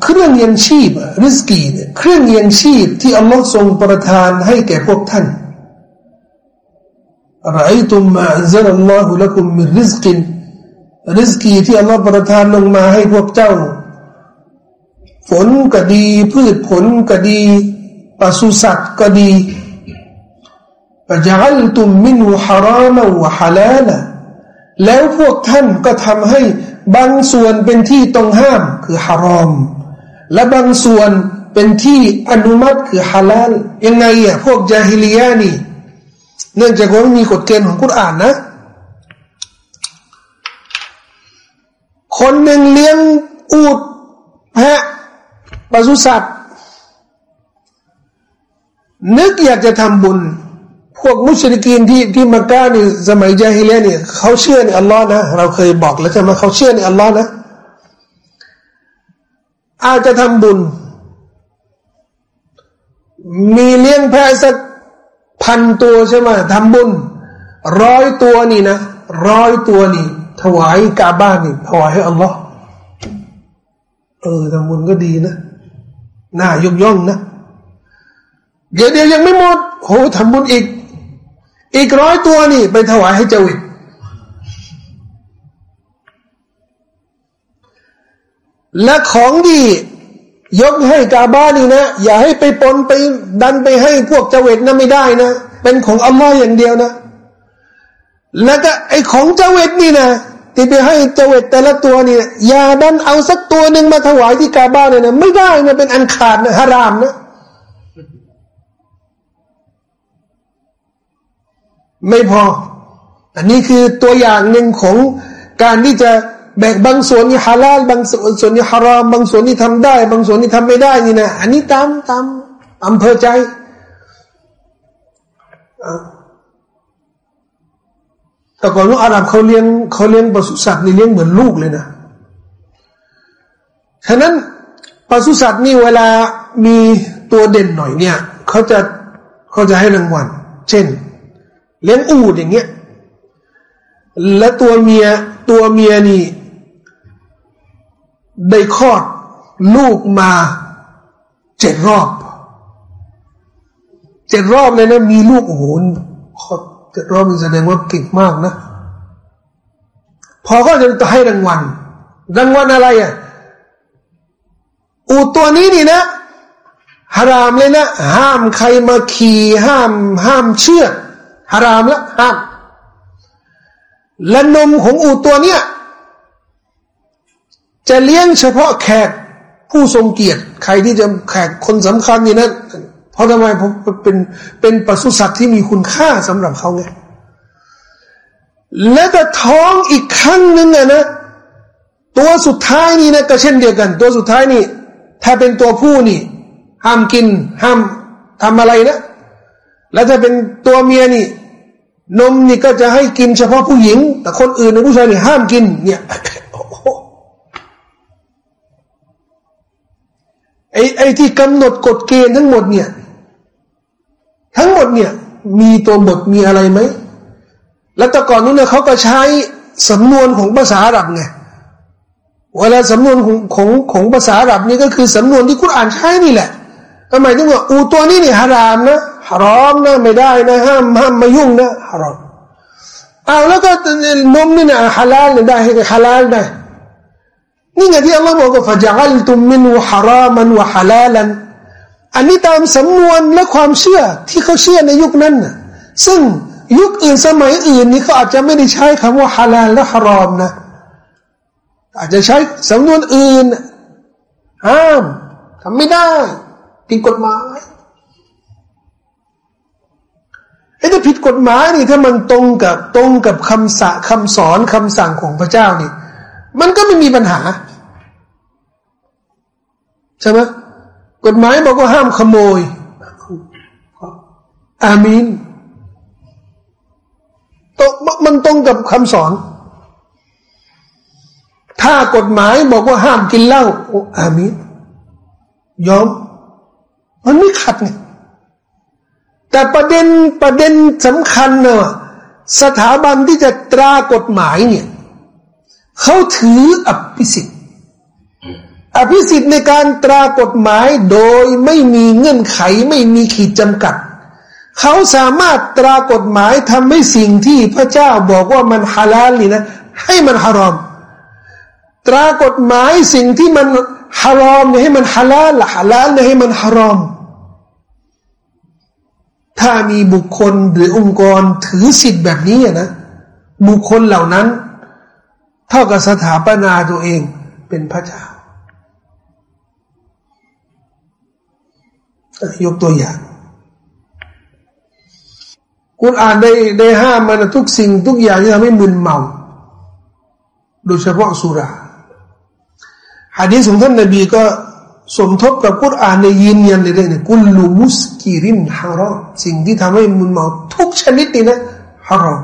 เครื่องยังชีพริสกีเนี่ยเครื่องยังชีพที่อัลลอฮ์ทรงประทานให้แก่พวกท่านไรตุมมาอัลลอฮ์หุละกุมมิริสกินริสกีที่อัลลอฮฺประทานลงมาให้พวกเจ้า ฝนก็ดี พืชผลก็ดีปศุสัตว์ก็ดี ปะจัลตุมมินุฮารามวะฮาลาลแล้วพวกท่านก็ทำให้บางส่วนเป็นที่ต้องห้ามคือฮารอม และบางส่วนเป็นที่อนุมัติคือฮาลาลยังไงอะพวกจาฮิลียานี่ เนื่องจากว่ามีกฎเกณฑ์ของกุรอานนะ คนหนึ่งเลี้ยงอูดแพะปศุสัตว์ นึกอยากจะทำบุญ พวกมุชริกีนที่ที่มักกะนี่สมัยจาฮิเลียเนี่ยเขาเชื่อในอัลลอฮ์นะเราเคยบอกแล้วใช่ไหมเขาเชื่อในอัลลอฮ์นะ อาจจะทำบุญ มีเลี้ยงแพะสักพันตัวใช่ไหมทำบุญร้อยตัวนี่นะร้อยตัวนี่ ถวายกาบ้านนี่ ถวายให้อัลลอฮ์เออทำบุญก็ดีนะน่ายกย่องนะเดี๋ยวเดี๋ยวยังไม่หมดโหทำบุญอีก อีกร้อยตัวนี่ ไปถวายให้เจวิตและของดียกให้กาบ้านนี่นะ อย่าให้ไปปนไปดันไปให้พวกเจวิตนะไม่ได้นะ เป็นของอัลลอฮ์อย่างเดียวนะ แล้วก็ไอของเจวิตนี่นะที่ไปให้เจวิตแต่ละตัวนี่อย่าดันเอาสักตัวหนึ่งมาถวายที่กาบ้านเนี่ยไม่ได้นะเป็นอันขาดนะฮารามนะ ไม่พอ อันนี้คือตัวอย่างหนึ่งของการที่จะแบ่งบางส่วนนี่ฮาลาลบางส่วนนี่ฮารามบางส่วนนี่ทำได้ บางส่วนนี่ทำไม่ได้นี่นะอันนี้ตามตามอำเภอใจแต่ก่อนว่าอาหรับเขาเลี้ยงเขาเลี้ยงปศุสัตว์นี่เลี้ยงเหมือนลูกเลยนะฉะนั้นปศุสัตว์นี่เวลามีตัวเด่นหน่อยเนี่ยเขาจะเขาจะให้รางวัล เช่น เลี้ยงอูดอย่างเงี้ย และตัวเมียตัวเมียนี่ ได้คลอดลูกมาเจ็ดรอบเจ็ดรอบเลยนะ มีลูกโอ้โหแต่รอบนี้แสดงว่าเก่งมากนะ พอก็จะให้รางวัลรางวัลอะไรอะอูตัวนี้นี่นะฮารามเลยนะ ห้ามใครมาขี่ห้าม ห้ามเชื่อ ฮารามละห้าม และนมของอูตัวเนี้ยจะเลี้ยงเฉพาะแขกผู้ทรงเกียรติ ใครที่จะแขกคนสำคัญนี่นะเพราะทำไมผมเป็นเป็นปศุสัตว์ที่มีคุณค่าสำหรับเขาไงและแต่ท้องอีกครั้งหนึ่งอะนะ ตัวสุดท้ายนี่นะก็เช่นเดียวกัน ตัวสุดท้ายนี่ ถ้าเป็นตัวผู้นี่ ห้ามกิน ห้ามทำอะไรนะ แล้วถ้าเป็นตัวเมียนี่ นมนี่ก็จะให้กินเฉพาะผู้หญิง แต่คนอื่นในผู้ชายนี่ห้ามกิน เนี่ยไอ้ไอ้ที่กำหนดกฎเกณฑ์ทั้งหมดเนี่ย ทั้งหมดเนี่ย มีตัวบทมีอะไรไหม แล้วแต่ก่อนนู้นเนี่ยเขาก็ใช้สำนวนของภาษาอาหรับไงเวลาสำนวนของของของภาษาอาหรับนี่ก็คือสำนวนที่คุณอ่านใช้นี่แหละก็หมถึงว่าอูตัวนี้นี่ฮารามนะ ฮารอมนะไม่ได้นะห้ามห้ามมายุ่งนะฮารอมเอาแล้วก็นมนี่นะฮาลาลได้ให้ฮาลาลได้นี่ไงที่อัลลอฮ์บอกว่าฟะจัลตุมมินูฮารามันวะฮาลาลันอันนี้ตามสำนวนและความเชื่อที่เขาเชื่อในยุคนั้นนะซึ่งยุคอื่นสมัยอื่นนี่เขาอาจจะไม่ได้ใช้คำว่าฮาลาลและฮารอมนะ อาจจะใช้สำนวนอื่น ห้ามทำไม่ได้ผิดกฎหมาย ไอ้ถ้าผิดกฎหมายนี่ถ้ามันตรงกับตรงกับคำสะคำสอนคำสั่งของพระเจ้านี่ มันก็ไม่มีปัญหา ใช่ไหมกฎหมายบอกว่าห้ามขโมย อามีนตรงมันตรงกับคำสอน ถ้ากฎหมายบอกว่าห้ามกินเหล้าอามีนยอม มันไม่ขัดไง แต่ประเด็นประเด็นสำคัญเนอะสถาบันที่จะตรากฎหมายเนี่ยเขาถืออภิสิทธิ์อภิสิทธิ์ในการตรากฎหมายโดยไม่มีเงื่อนไขไม่มีขีดจำกัด เขาสามารถตรากฎหมายทำให้สิ่งที่พระเจ้าบอกว่ามันฮาลาลนี่นะ ให้มันฮารอม ตรากฎหมายสิ่งที่มันฮารอมเนี่ยให้มันฮาลาลฮาลาลเนี่ยให้มันฮารอม ถ้ามีบุคคลหรือองค์กรถือสิทธิ์แบบนี้นะ บุคคลเหล่านั้น เท่ากับสถาปนาตัวเองเป็นพระเจ้ายกตัวอย่างคุณอ่านได้ได้ห้ามมันทุกสิ่งทุกอย่างที่ทำให้มึนเมา โดยเฉพาะสุราฮะดีษของท่านนบีก็ สมทบกับกุรอานในยืนยันเลยเนี่ยกุลลูมุสกิรินฮารอมสิ่งที่ทำให้มึนเมาทุกชนิดนี่นะฮารอม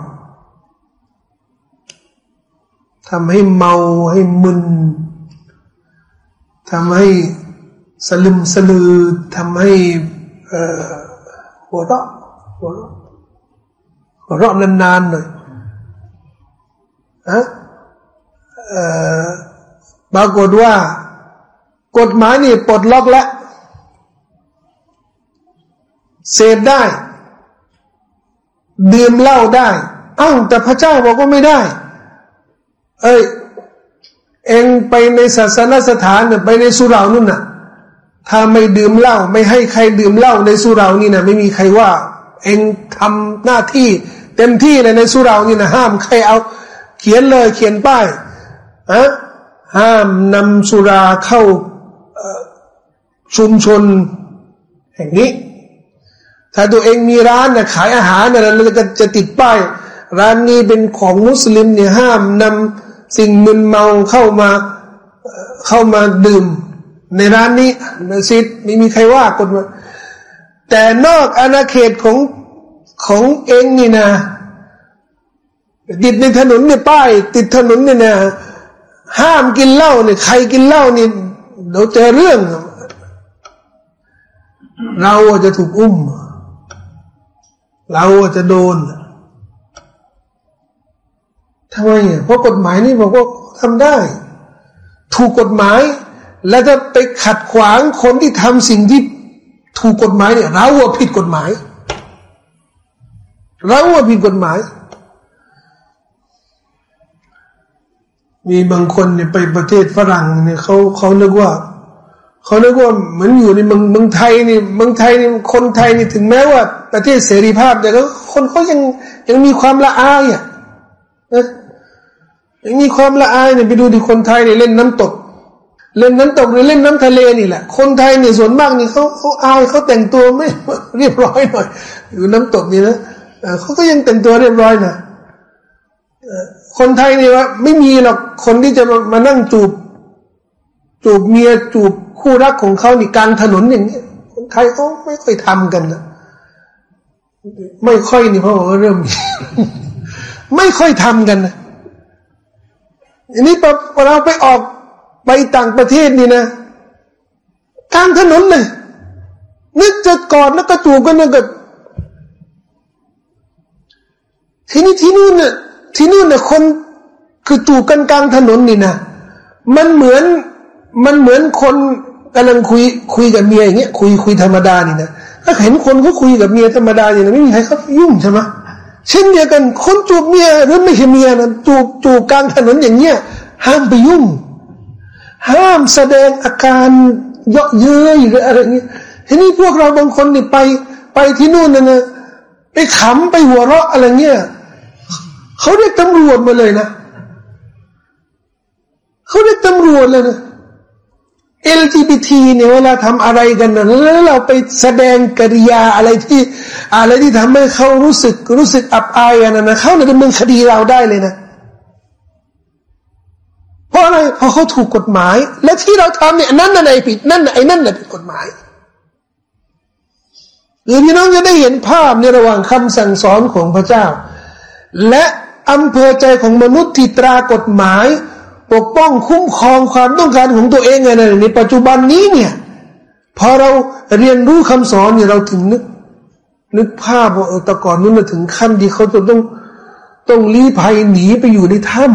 ทำให้เมาให้มึนทำให้สลึมสลือทำให้หัวเราะหัวเราะหัวเราะนานๆหน่อยอะปรากฏว่า กฎหมายนี่ปลดล็อกแล้วเสพได้ ดื่มเหล้าได้อ้าวแต่พระเจ้าบอกว่าไม่ได้ เอ้ย เองไปในศาสนสถานไปในสุรานู่นน่ะ ถ้าไม่ดื่มเหล้าไม่ให้ใครดื่มเหล้าในสุรานี่นะไม่มีใครว่า เองทำหน้าที่ เต็มที่เลยในสุรานี่นะห้ามใครเอา เขียนเลยเขียนป้ายอะห้ามนำสุราเข้า ชุมชนแห่งนี้ ถ้าตัวเองมีร้านนะขายอาหารนะเราจะจะติดป้าย ร้านนี้เป็นของมุสลิมเนี่ยห้ามนำสิ่งมึนเมาเข้ามาเข้ามาดื่ม ในร้านนี้มัสยิดไม่มีใครว่ากฎมาแต่นอกอาณาเขตของของเองนี่นะติดในถนนเนี่ยป้าย ติดถนนเนี่ยนะห้ามกินเหล้าเนี่ยใครกินเหล้านี่เราเจอเรื่อง เราจะถูกอุ้ม เราจะโดนทำไมอะเพราะกฎหมายนี่บอกว่าทำได้ ถูกกฎหมาย แล้วจะไปขัดขวางคนที่ทำสิ่งที่ถูกกฎหมายเนี่ยเราว่าผิดกฎหมาย เราว่าผิดกฎหมาย มีบางคนเนี่ยไปประเทศฝรั่งเนี่ยเขาเขาเรียกว่า เขาเรียกว่าเหมือนอยู่ในเมืองเมืองไทยนี่เมืองไทยนี่คนไทยนี่ถึงแม้ว่า ประเทศเสรีภาพแต่ก็คนเขายังยังมีความละอายอะนะยังมีความละอายเนี่ยไปดูที่คนไทยเนี่ยเล่นน้ำตก เล่นน้ำตกหรือเล่นน้ำทะเลนี่แหละ คนไทยเนี่ยส่วนมากนี่เขาเขาอายเขาแต่งตัวไม่เรียบร้อยหน่อยอยู่น้ำตกนี่นะเขาก็ยังแต่งตัวเรียบร้อยนะคนไทยนี่ว่าไม่มีหรอกคนที่จะมานั่งจูบ จูบเมียจูบคู่รักของเขานี่กลางถนนอย่างนี้คนไทยเขาไม่ค่อยทำกันนะไม่ค่อยนี่เพราะว่าเริ่ม ไม่ค่อยทำกันนะอันนี้พอเราไปออกไปต่างประเทศนี่นะกลางถนนเลยนึกจะกอดแล้วก็จูบกันนะก็ทีนี้ที่นู่นน่ะที่นู่นน่ะคนคือจูบกันกลางถนนนี่นะมันเหมือน มันเหมือนคนกำลังคุยคุยกับเมียอย่างเงี้ยคุยคุยธรรมดานี่นะถ้าเห็นคนเขาคุยกับเมียธรรมดาอย่างนั้ไม่มีใครเขายุ่งใช่ไหมเช่นเดียวกันคนจูบเมียหรือไม่ใช่เมียนะจูบจูบกลางถนนอย่างเงี้ยห้ามไปยุ่ง ห้ามแสดงอาการเยาะเย้ยหรืออะไรเงี้ยทีนี้พวกเราบางคนนี่ไปไปที่นู่นนะนะไปขำไปหัวเราะอะไรเงี้ยเขาเรียกตำรวจมาเลยนะเขาเรียกตำรวจเลยนะ LGBT เนี่ยเวลาทำอะไรกันนะแล้วเราไปแสดงกิริยาอะไรที่อะไรที่ทำให้เขารู้สึกรู้สึกอับอายกันนะเขาเนี่ยดำเนินคดีเราได้เลยนะเพราะอะไรเพราะเขาถูกกฎหมาย และที่เราทำเนี่ยนั่นน่ะไอ้ผิดนั่นน่ะไอ้นั่นน่ะผิดกฎหมายหรือพี่น้องจะได้เห็นภาพในระหว่างคำสั่งสอนของพระเจ้า และอำเภอใจของมนุษย์ที่ตรากฎหมาย ปกป้องคุ้มครองความต้องการของตัวเองไงในปัจจุบันนี้เนี่ยพอเราเรียนรู้คำสอนเนี่ยเราถึงนึกนึกภาพว่าแต่ก่อนนู้นมาถึงขั้นที่เขาจะต้องต้องลี้ภัยหนีไปอยู่ในถ้ำ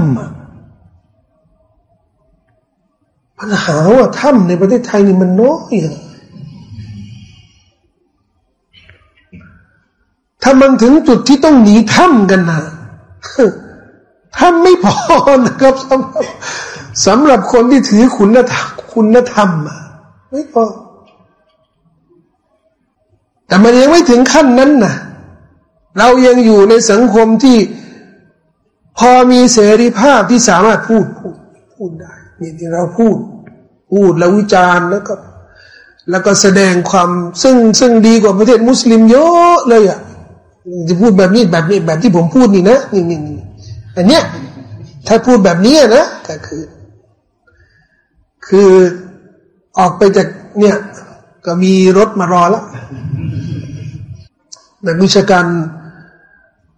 ปัญหาว่าถ้ำในประเทศไทยนี่มันน้อยถ้ามันถึงจุดที่ต้องหนีถ้ำกันนะ ถ้าไม่พอนะครับสำหรับสำหรับคนที่ถือคุณธรรมคุณธรรมไม่พอแต่มันยังไม่ถึงขั้นนั้นนะเรายังอยู่ในสังคมที่พอมีเสรีภาพที่สามารถพูดพูดพูดได้นี่ที่เราพูด พูดแล้ววิจารณ์แล้วก็ แล้วก็แสดงความซึ่งซึ่งดีกว่าประเทศมุสลิมเยอะเลยอะจะพูดแบบนี้แบบนี้แบบที่ผมพูดนี่นะนี่นี่นี่ อันเนี้ยถ้าพูดแบบนี้นะก็คือ คือออกไปจากเนี่ย ก็มีรถมารอแล้วนักวิชาการ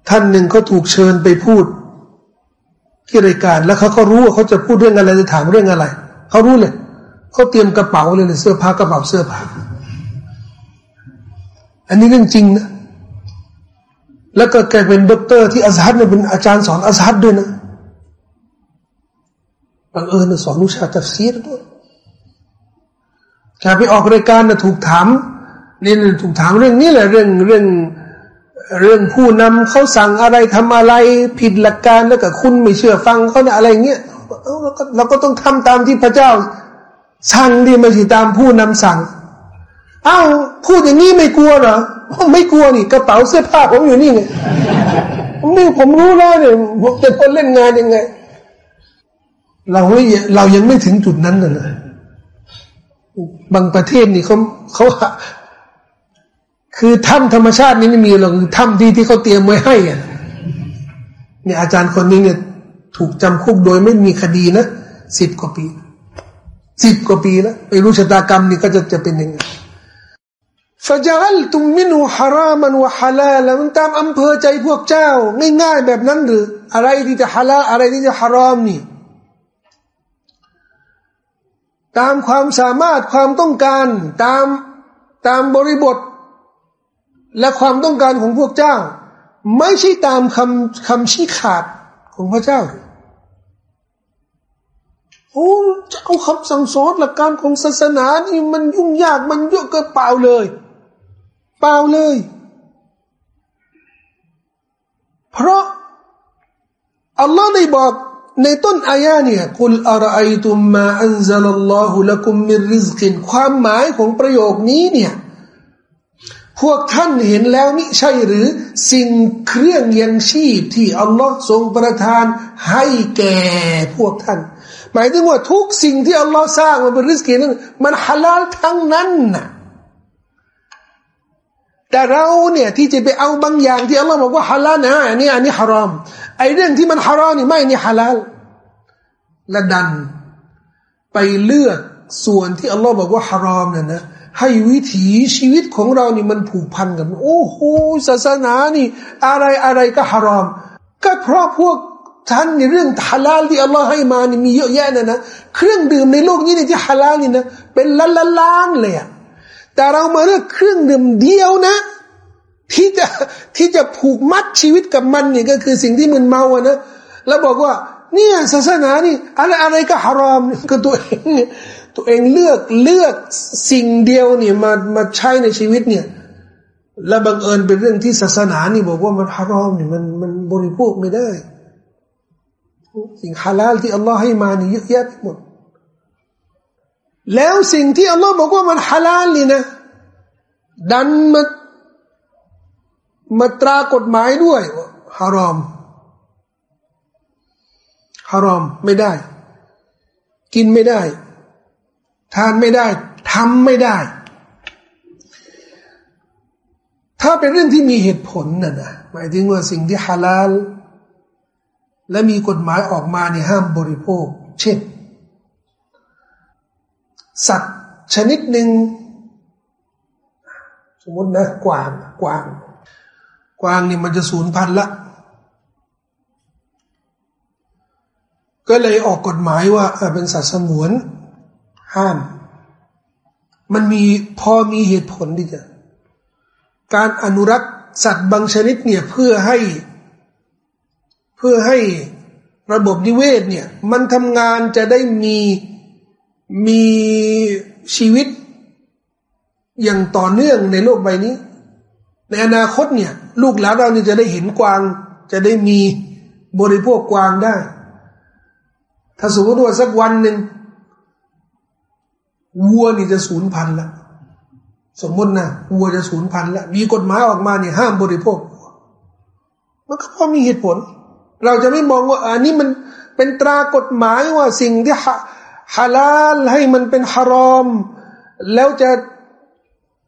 ท่านหนึ่งเขาถูกเชิญไปพูดที่รายการ แล้วเขาก็รู้ว่าเขาจะพูดเรื่องอะไรจะถามเรื่องอะไรเขารู้เลยเขาเตรียมกระเป๋าเลยเสื้อผ้ากระเป๋าเสื้อผ้าอันนี้เรื่องจริงนะ แล้วก็แกเป็นด็อกเตอร์ที่อัซฮัรเนี่ยเป็นอาจารย์สอนอัซฮัรด้วยนะบังเอิญสอนวิชาตัฟซีรด้วยแกไปออกรายการนะถูกถามนี่ถูกถามเรื่องนี้แหละเรื่องเรื่องเรื่องผู้นำเขาสั่งอะไรทำอะไรผิดหลักการแล้วก็คุณไม่เชื่อฟังเขาเนี่ยอะไรเงี้ยเราก็เราก็ต้องทำตามที่พระเจ้าสั่งดีไม่ใช่ตามผู้นำสั่ง อ้าวพูดอย่างนี้ไม่กลัวเหรอไม่กลัวนี่กระเป๋าเสื้อผ้าผมอยู่นี่ไงผมนี่ผมรู้แล้วเนี่ยผมจะคนเล่นงานยังไง เราไม่เรายังไม่ถึงจุดนั้นเลยบางประเทศนี่เขาเขาคือถ้ำธรรมชาตินี้ไม่มีหรอกถ้ำที่ที่เขาเตรียมไว้ให้อะเนี่ยอาจารย์คนนี้เนี่ย ถูกจำคุกโดยไม่มีคดีนะสิบกว่าปีสิบกว่าปีแล้วไปรู้ชะตากรรมนี่ก็จะจะเป็นยังไง ฟะจัลตุมมินูฮารามันวะฮาลาลมันตามอำเภอใจพวกเจ้า ง่ายๆแบบนั้นหรือ อะไรที่จะฮาลาอะไรที่จะฮารามนี่ ตามความสามารถความต้องการตามตามบริบท และความต้องการของพวกเจ้า ไม่ใช่ตามคำคำชี้ขาดของพระเจ้าโอ้จะเอาคำสั่งสอนหลักการของศาสนานี่มันยุ่งยากมันเยอะเกินเปล่าเลย เปล่าเลย เพราะอัลลอฮ์ได้บอกในต้นอายะเนี่ยقل أرأيتم ما أنزل الله لكم من رزقความหมายของประโยคนี้เนี่ยพวกท่านเห็นแล้วนี่ใช่หรือซึ่งเครื่องยังชีพที่อัลลอฮ์ทรงประทานให้แก่พวกท่าน หมายถึงว่าทุกสิ่งที่อัลลอฮ์สร้างมาเป็นرزقนั้นมันฮาลาลทั้งนั้นน่ะ แต่เราเนี่ยที่จะไปเอาบางอย่างที่อัลลอฮ์บอกว่าฮาลาลนะอันนี้อันนี้ฮารอมไอเรื่องที่มันฮารอมนี่ไม่นี่ฮาลาลและดัน ไปเลือกส่วนที่อัลลอฮ์บอกว่าฮารอมเนี่ยนะให้วิถีชีวิตของเรานี่มันผูกพันกัน โอ้โหศาสนานี่ อะไรอะไรก็ฮารอม ก็เพราะพวกท่านในเรื่องฮาลาลที่อัลลอฮ์ให้มานี่มีเยอะแยะนะนะเครื่องดื่มในโลกนี้นี่ที่ฮาลาลนี่นะเป็นล้านล้านเลยอะ แต่เรามาเลือกเครื่องดื่มเดียวนะ ที่จะที่จะผูกมัดชีวิตกับมันเนี่ยก็คือสิ่งที่มึนเมาอะนะแล้วบอกว่า เนี่ยศาสนานี่ อะไรอะไรก็ฮารอมก็ตัวเองตัวเองเลือกเลือกสิ่งเดียวเนี่ยมามาใช้ในชีวิตเนี่ย แล้วบังเอิญเป็นเรื่องที่ศาสนานี่บอกว่ามันฮารอมเนี่ยมันมันบริโภคไม่ได้ สิ่งฮาลาลที่อัลลอฮ์ให้มานี่เยอะแยะไปหมด แล้วสิ่งที่อัลลอฮ์บอกว่ามันฮาลาลนี่นะ ดันมามาตรากฎหมายด้วยฮารอมฮารอมไม่ได้ กินไม่ได้ ทานไม่ได้ทำไม่ได้ ถ้าเป็นเรื่องที่มีเหตุผลน่ะนะหมายถึงว่าสิ่งที่ฮาลาลและมีกฎหมายออกมาในห้ามบริโภค เช่น สัตว์ชนิดหนึ่งสมมตินะกวางกวาง กวางนี่มันจะสูญพันธุ์ละ ก็เลยออกกฎหมายว่าเป็นสัตว์สงวนห้าม มันมีพอมีเหตุผลดีจ้ะการอนุรักษ์สัตว์บางชนิดเนี่ยเพื่อให้ เพื่อให้ระบบนิเวศเนี่ย มันทำงานจะได้มี มีชีวิตอย่างต่อเนื่องในโลกใบนี้ ในอนาคตเนี่ย ลูกหลานเรานี่จะได้เห็นกวาง จะได้มีบริโภคกวางได้ ถ้าสมมติว่าสักวันหนึ่งวัวนี่จะสูญพันธุ์ละสมมตินะวัวจะสูญพันธุ์ละมีกฎหมายออกมาเนี่ยห้ามบริโภคมันก็พอมีเหตุผล เราจะไม่มองว่าอันนี้มันเป็นตรากฎหมายว่าสิ่งที่ ฮาลาลให้มันเป็นฮารอม แล้วจะ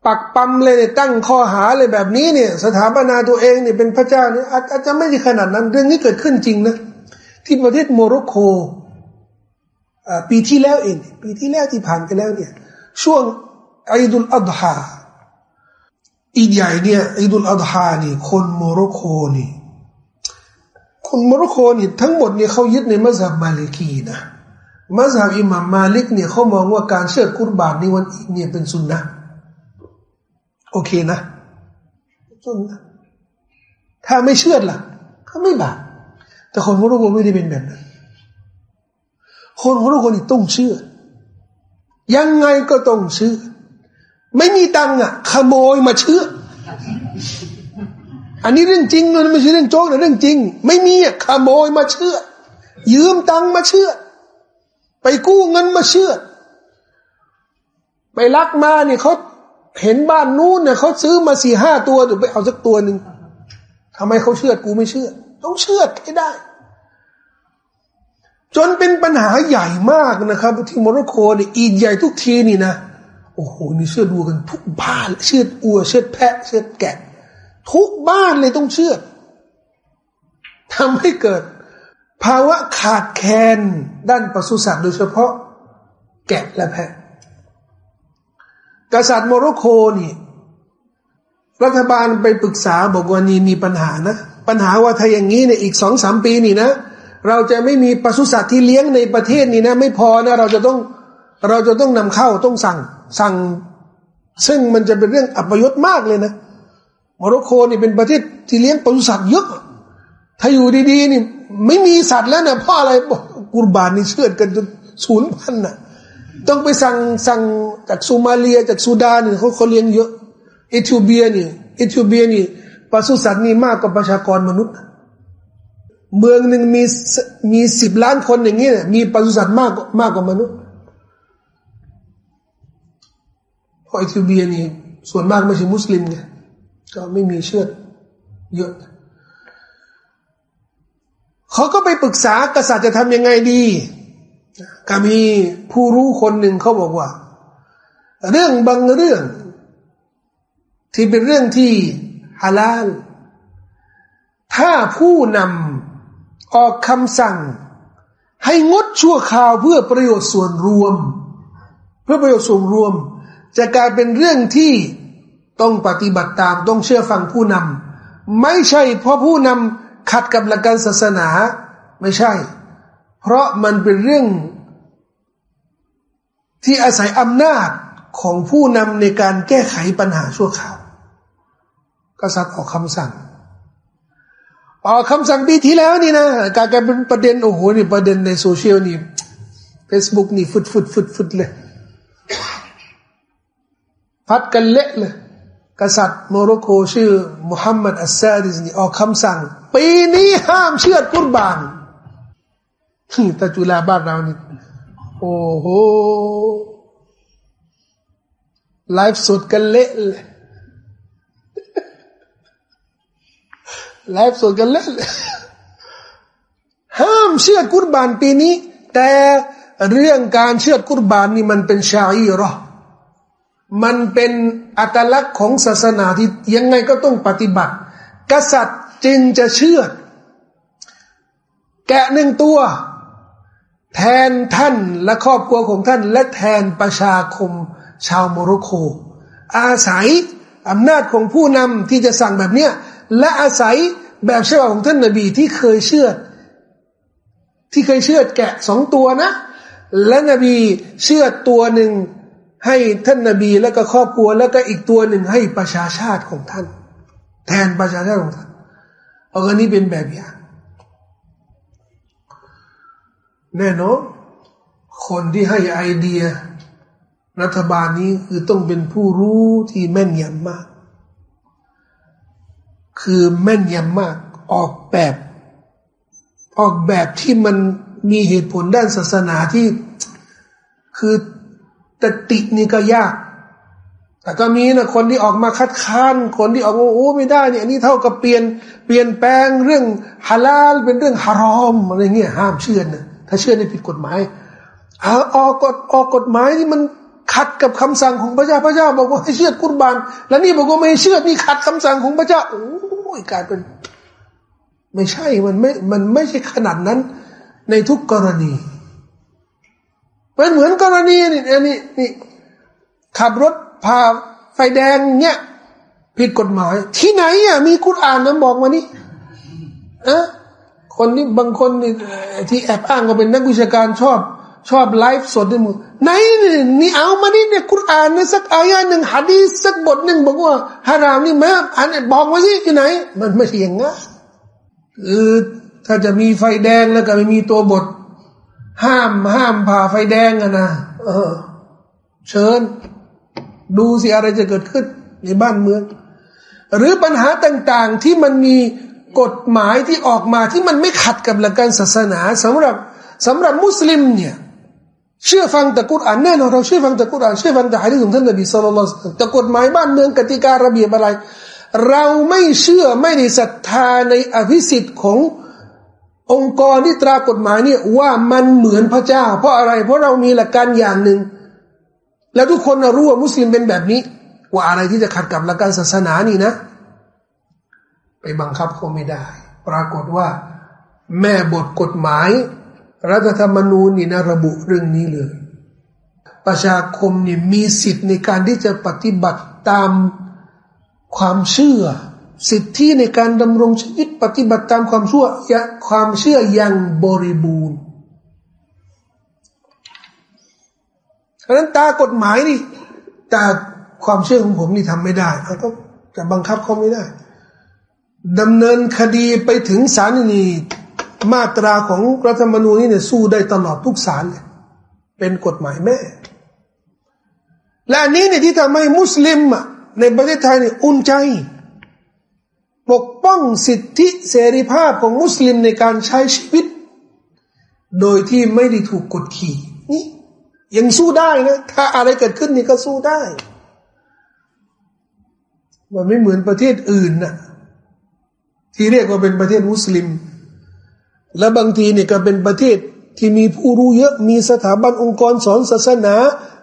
ปักปั๊มเลยตั้งข้อหาเลยแบบนี้เนี่ย สถาปนาตัวเองเนี่ยเป็นพระเจ้าเนี่ยอาจจะไม่ใช่ขนาดนั้นเรื่องนี้เกิดขึ้นจริงนะ ที่ประเทศโมร็อกโกปีที่แล้วเอง ปีที่แล้วที่ผ่านไปแล้วเนี่ย ช่วงอิดุลอัฎฮาอีดใหญ่เนี่ยอิดุลอัฎฮานี่คนโมร็อกโกนี่คนโมร็อกโกนี่ทั้งหมดเนี่ยเขายึดในมัซฮับมาลิกีนะ มัซฮับอิหม่ามมาลิกเนี่ยเขามองว่าการเชือดกุรบานในวันอีดเนี่ยเป็นสุนนะโอเคนะสุนนะถ้าไม่เชือดล่ะเขาไม่บาปแต่คนโมร็อกโกไม่ได้เป็นแบบนั้นคนของเราคนนี้ต้องเชื่อ ยังไงก็ต้องเชื่อ ไม่มีตังอะ ขโมยมาเชื่อ อันนี้เรื่องจริงเลยไม่ใช่เรื่องโจ๊กนะเรื่องจริง ไม่มีอะขโมยมาเชื่อ ยืมตังมาเชื่อ ไปกู้เงินมาเชื่อ ไปลักมาเนี่ยเขาเห็นบ้านนู้นเนี่ยเขาซื้อมาสี่ห้าตัวเดี๋ยวไปเอาสักตัวหนึ่งทำไมเขาเชือดกูไม่เชือด ต้องเชือดให้ได้ จนเป็นปัญหาใหญ่มากนะครับ ที่โมร็อกโกเนี่ยอีดใหญ่ทุกทีนี่นะโอ้โหนี่เชื่อดูกันทุกบ้านเชือดวัวเชือดแพะเชือดแกะ ทุกบ้านเลยต้องเชือดทำให้เกิด ภาวะขาดแคลนด้านปศุสัตว์โดยเฉพาะแกะและแพะ กษัตริย์โมร็อกโกนี่รัฐบาลไปปรึกษาบอกว่านี่มีปัญหานะ ปัญหาว่าถ้าอย่างนี้ในอีกสองสามปีนี่นะ เราจะไม่มีปศุสัตว์ที่เลี้ยงในประเทศนี้นะ ไม่พอนะเราจะต้องเราจะต้องนำเข้าต้องสั่งสั่ง ซึ่งมันจะเป็นเรื่องอัปยศมากเลยนะโมร็อกโกนี่เป็นประเทศที่เลี้ยงปศุสัตว์เยอะ ถ้าอยู่ดีๆนี่ไม่มีสัตว์แล้วนะเพราะอะไรกุรบานนี่เชื่อกันจนศูนย์พันน่ะ ต้องไปสั่งสั่งจากซูมาเลียจากซูดานนี่ยเขาเขาเลี้ยงเยอะเอธิโอเปียนี่เอธิโอเปียนี่ปศุสัตว์นี่มากกว่าประชากรมนุษย์ เมืองหนึ่งมีมีสิบล้านคนอย่างนี้เนี่ยมีปศุสัตว์มากมากกว่ามนุษย์เพราะอิธิโอเปียนี่ส่วนมากไม่ใช่มุสลิมไงก็ไม่มีเชื่อเยอะ เขาก็ไปปรึกษากษัตริย์จะทำยังไงดีก็มีผู้รู้คนหนึ่งเขาบอกว่า เรื่องบางเรื่อง ที่เป็นเรื่องที่ฮาลาลถ้าผู้นำออกคำสั่ง ให้งดชั่วคราวเพื่อประโยชน์ส่วนรวม เพื่อประโยชน์ส่วนรวม จะกลายเป็นเรื่องที่ต้องปฏิบัติตามต้องเชื่อฟังผู้นำไม่ใช่เพราะผู้นำ ขัดกับหลักการศาสนาไม่ใช่ เพราะมันเป็นเรื่อง ที่อาศัยอำนาจของผู้นำในการแก้ไขปัญหาชั่วคราวกษัตริย์ออกคำสั่งออกคำสั่งปีที่แล้วนี่นะการกลายเป็นประเด็นโอ้โหนี่ประเด็นในโซเชียลนี่เฟซบุ๊กนี่ฟุดฟุดฟุดฟุดเลยพัดกันเละเลยกษัตริย์โมร็อกโกชื่อมุฮัมมัดอัสซาดิสนี่ออกคำสั่ง ปีนี้ห้ามเชือดกุรบานต่จุฬาบ้านเรานี่โอ้โหไลฟ์สดกันเละเลยไลฟ์สดกันเละเลยห้ามเชือดกุรบานปีนี้ แต่เรื่องการเชือดกุรบานนี่มันเป็นชาอีรอมันเป็นอัตลักษณ์ของศาสนาที่ยังไงก็ต้องปฏิบัติ กษัตริย์ จึงจะเชื่อ แกะหนึ่งตัว แทนท่านและครอบครัวของท่าน และแทนประชาคมชาวโมร็อกโก อาศัยอำนาจของผู้นำที่จะสั่งแบบเนี้ยและอาศัยแบบเชื่อของท่านนบีที่เคยเชื่อ ที่เคยเชื่อแกะสองตัวนะ และนบีเชื่อตัวหนึ่งให้ท่านนาบีแล้วก็ครอบครัว แล้วก็อีกตัวหนึ่งให้ประชาชาติของท่าน แทนประชาชาติของท่าน เอาอันนี้เป็นแบบอย่าง แน่นอนคนที่ให้ไอเดีย รัฐบาลนี้คือต้องเป็นผู้รู้ที่แม่นยำมาก คือแม่นยำมากออกแบบ ออกแบบที่มันมีเหตุผลด้านศาสนาที่คือตตินี่ก็ยาก แต่ก็มีนะคนที่ออกมาคัดค้าน คนที่ออกมาโอ้ไม่ได้เนี่ยอันนี้เท่ากับเปลี่ยนเปลี่ยนแปลงเรื่องฮาลาลเป็นเรื่องฮารอมอะไรเงี้ยห้ามเชื่อนะถ้าเชื่อในผิดกฎหมายออกกฎออกกฎหมายที่มันขัดกับคำสั่งของพระเจ้าพระเจ้า บอกว่าให้เชื่อกุรบาน แล้วนี่บอกว่าไม่เชื่อนี่ขัดคำสั่งของพระเจ้าโอ้ยกลายเป็น ไม่ใช่มันไม่มันไม่ใช่ขนาดนั้น ในทุกกรณีเป็นเหมือนกรณีนี่นี่นี่ขับรถ พาไฟแดงเนี่ยผิดกฎหมาย ที่ไหนอะมีคุณอ่านนะบอกมานี่อะคนนี้บางคนนี่ที่แอบอ้างก็เป็นนักวิชาการชอบ ชอบไลฟ์สดด้วยมือไหนนี่เอามานี่เนี่ยคุณอ่านนะสักอายะหนึ่งฮะดีสักบทหนึ่งบอกว่าฮารามนี่แม่อันนี้บอกมาสิที่ไหน มันไม่ใช่อย่างงั้นคือถ้าจะมีไฟแดงแล้วก็ไม่มีตัวบท ห้ามห้ามผ่าไฟแดงอะนะเออ เชิญ ดูสิอะไรจะเกิดขึ้นในบ้านเมือง หรือปัญหาต่างๆที่มันมีกฎหมายที่ออกมาที่มันไม่ขัดกับหลักการศาสนาสำหรับสำหรับมุสลิมเนี่ยเชื่อฟังแต่กุรอานแน่นอนเราเชื่อฟังแต่กุรอานเชื่อฟังแต่ฮะดีษของท่านนบีสุลต่านแต่กฎหมายบ้านเมืองกติการะเบียบอะไร เราไม่เชื่อไม่ได้ศรัทธาในอภิสิทธิ์ขององค์กรที่ตรากฎหมายเนี่ยว่ามันเหมือนพระเจ้า เพราะอะไรเพราะเรามีหลักการอย่างหนึ่ง แล้วทุกคนรู้ว่ามุสลิมเป็นแบบนี้ ว่าอะไรที่จะขัดกับหลักการศาสนานี่นะ ไปบังคับเขาไม่ได้ ปรากฏว่า แม่บทกฎหมาย รัฐธรรมนูญนี่นะระบุเรื่องนี้เลย ประชาคมนี่มีสิทธิ์ในการที่จะปฏิบัติตามความเชื่อ สิทธิในการดำรงชีวิตปฏิบัติตามความชั่วความเชื่ออย่างบริบูรณ์ เพราะนั้นตากฎหมายนี่ต่ความเชื่อของผมนี่ทำไม่ได้ก็จะบังคับเขาไม่ได้ดำเนินคดีไปถึงศาลนี่มาตราของรัฐธรรมนูญนี่เนี่ยสู้ได้ตลอดทุกศาลเลยเป็นกฎหมายแม่ และอันนี้เนี่ยที่ทำให้มุสลิมอะในประเทศไทยเนี่ยอุ่นใจ ปกป้องสิทธิเสรีภาพของมุสลิมในการใช้ชีวิต โดยที่ไม่ได้ถูกกดขี่นี่ ยังสู้ได้นะ ถ้าอะไรเกิดขึ้นนี่ก็สู้ได้ มันไม่เหมือนประเทศอื่นนะที่เรียกว่าเป็นประเทศมุสลิม และบางทีนี่ก็เป็นประเทศที่มีผู้รู้เยอะมีสถาบันองค์กรสอนศาสนา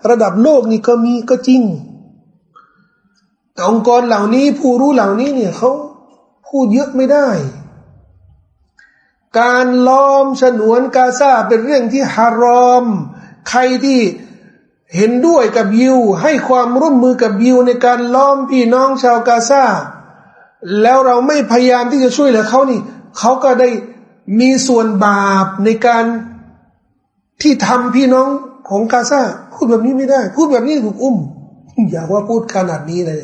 ระดับโลกนี่ก็มีก็จริง แต่องค์กรเหล่านี้ผู้รู้เหล่านี้เนี่ยเขาพูดเยอะไม่ได้ การล้อมฉนวนกาซาเป็นเรื่องที่ฮารอม ใครที่เห็นด้วยกับยิว ให้ความร่วมมือกับยิวในการล้อมพี่น้องชาวกาซาแล้วเราไม่พยายามที่จะช่วยเหลือเขานี่เขาก็ได้มีส่วนบาปในการที่ทำพี่น้องของกาซาพูดแบบนี้ไม่ได้ พูดแบบนี้ถูกอุ้ม อย่าว่าพูดขนาดนี้เลย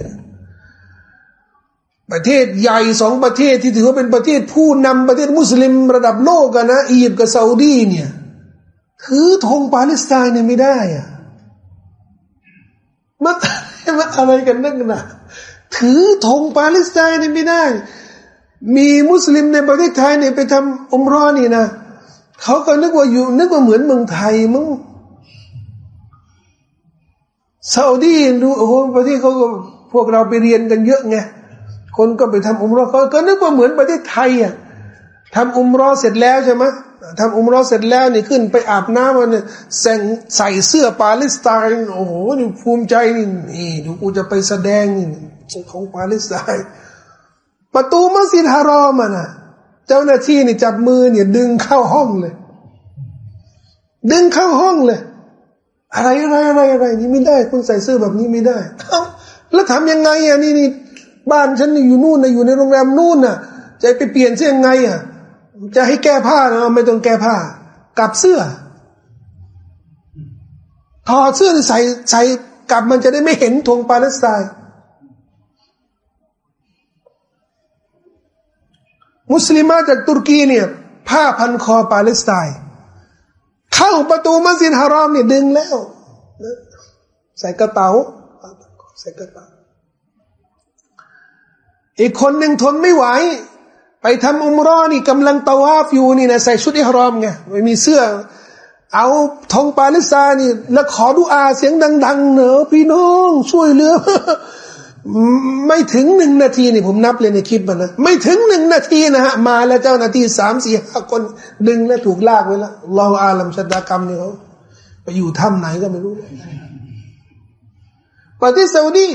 ประเทศใหญ่สองประเทศที่ถือว่าเป็นประเทศผู้นำประเทศมุสลิมระดับโลกกันนะอียิปต์กับซาอุดีเนี่ย ถือธงปาเลสไตน์เนี่ยไม่ได้อะมันมันอะไรกันนักหนาถือธงปาเลสไตน์เนี่ยไม่ได้ มีมุสลิมในประเทศไทยเนี่ยไปทำอุมรอนี่นะเขาก็นึกว่าอยู่นึกว่าเหมือนเมืองไทยมึงซาอุดีดูโอ้โหประเทศเขาก็พวกเราไปเรียนกันเยอะไงคนก็ไปทำอุมรอเขาก็นึกว่าเหมือนประเทศไทยอะทำอุมรอเสร็จแล้วใช่ไหม ทำอุมรอเสร็จแล้วนี่ขึ้นไปอาบน้ำมันเนี่ยใส่ใส่เสื้อปาเลสไตน์โอ้โหนี่ภูมิใจนี่นี่ดูกูจะไปแสดงนี่ของปาเลสไตน์ประตูมัสยิดฮารอมนะเจ้าหน้าที่นี่จับมือเนี่ยดึงเข้าห้องเลย ดึงเข้าห้องเลย อะไรอะไรอะไรอะไรนี่ไม่ได้คุณใส่เสื้อแบบนี้ไม่ได้เอาแล้วทำยังไงอะนี่นี่บ้านฉันอยู่นู่นนะอยู่ในโรงแรมนู่นน่ะจะไปเปลี่ยนเสื้อยังไงอะ จะให้แก้ผ้านะไม่ต้องแก้ผ้า กับเสื้อถอดเสื้อใส่ใส่กลับมันจะได้ไม่เห็นธงปาเลสไตน์มุสลิมาจากตุรกีเนี่ยผ้าพันคอปาเลสไตน์เข้าประตูมัสยิดฮารอมเนี่ยดึงแล้ว ใส่กระเป๋าใส่กระเป๋าอีกคนหนึ่งทนไม่ไหว ไปทำอุมรอนี่กำลังตาวาฟอยู่นี่นะใส่ชุดอิฮรอมไงไม่มีเสื้อ เอาทองปาลสไตน์นี่ แล้วขอดูอาเสียงดัง ๆเนอะพี่น้องช่วยเหลือไม่ถึงหนึ่งนาทีนี่ผมนับเลยในคลิปมันนะไม่ถึงหนึ่งนาทีนะฮะมาแล้วเจ้าหน้าที่สามสี่ห้าคน ดึงแล้วถูกลากไว้แล้วเราอาลัมชะตากรรมเนี่ยเขาไปอยู่ถ้ำไหนก็ไม่รู้ประเทศซาอุดี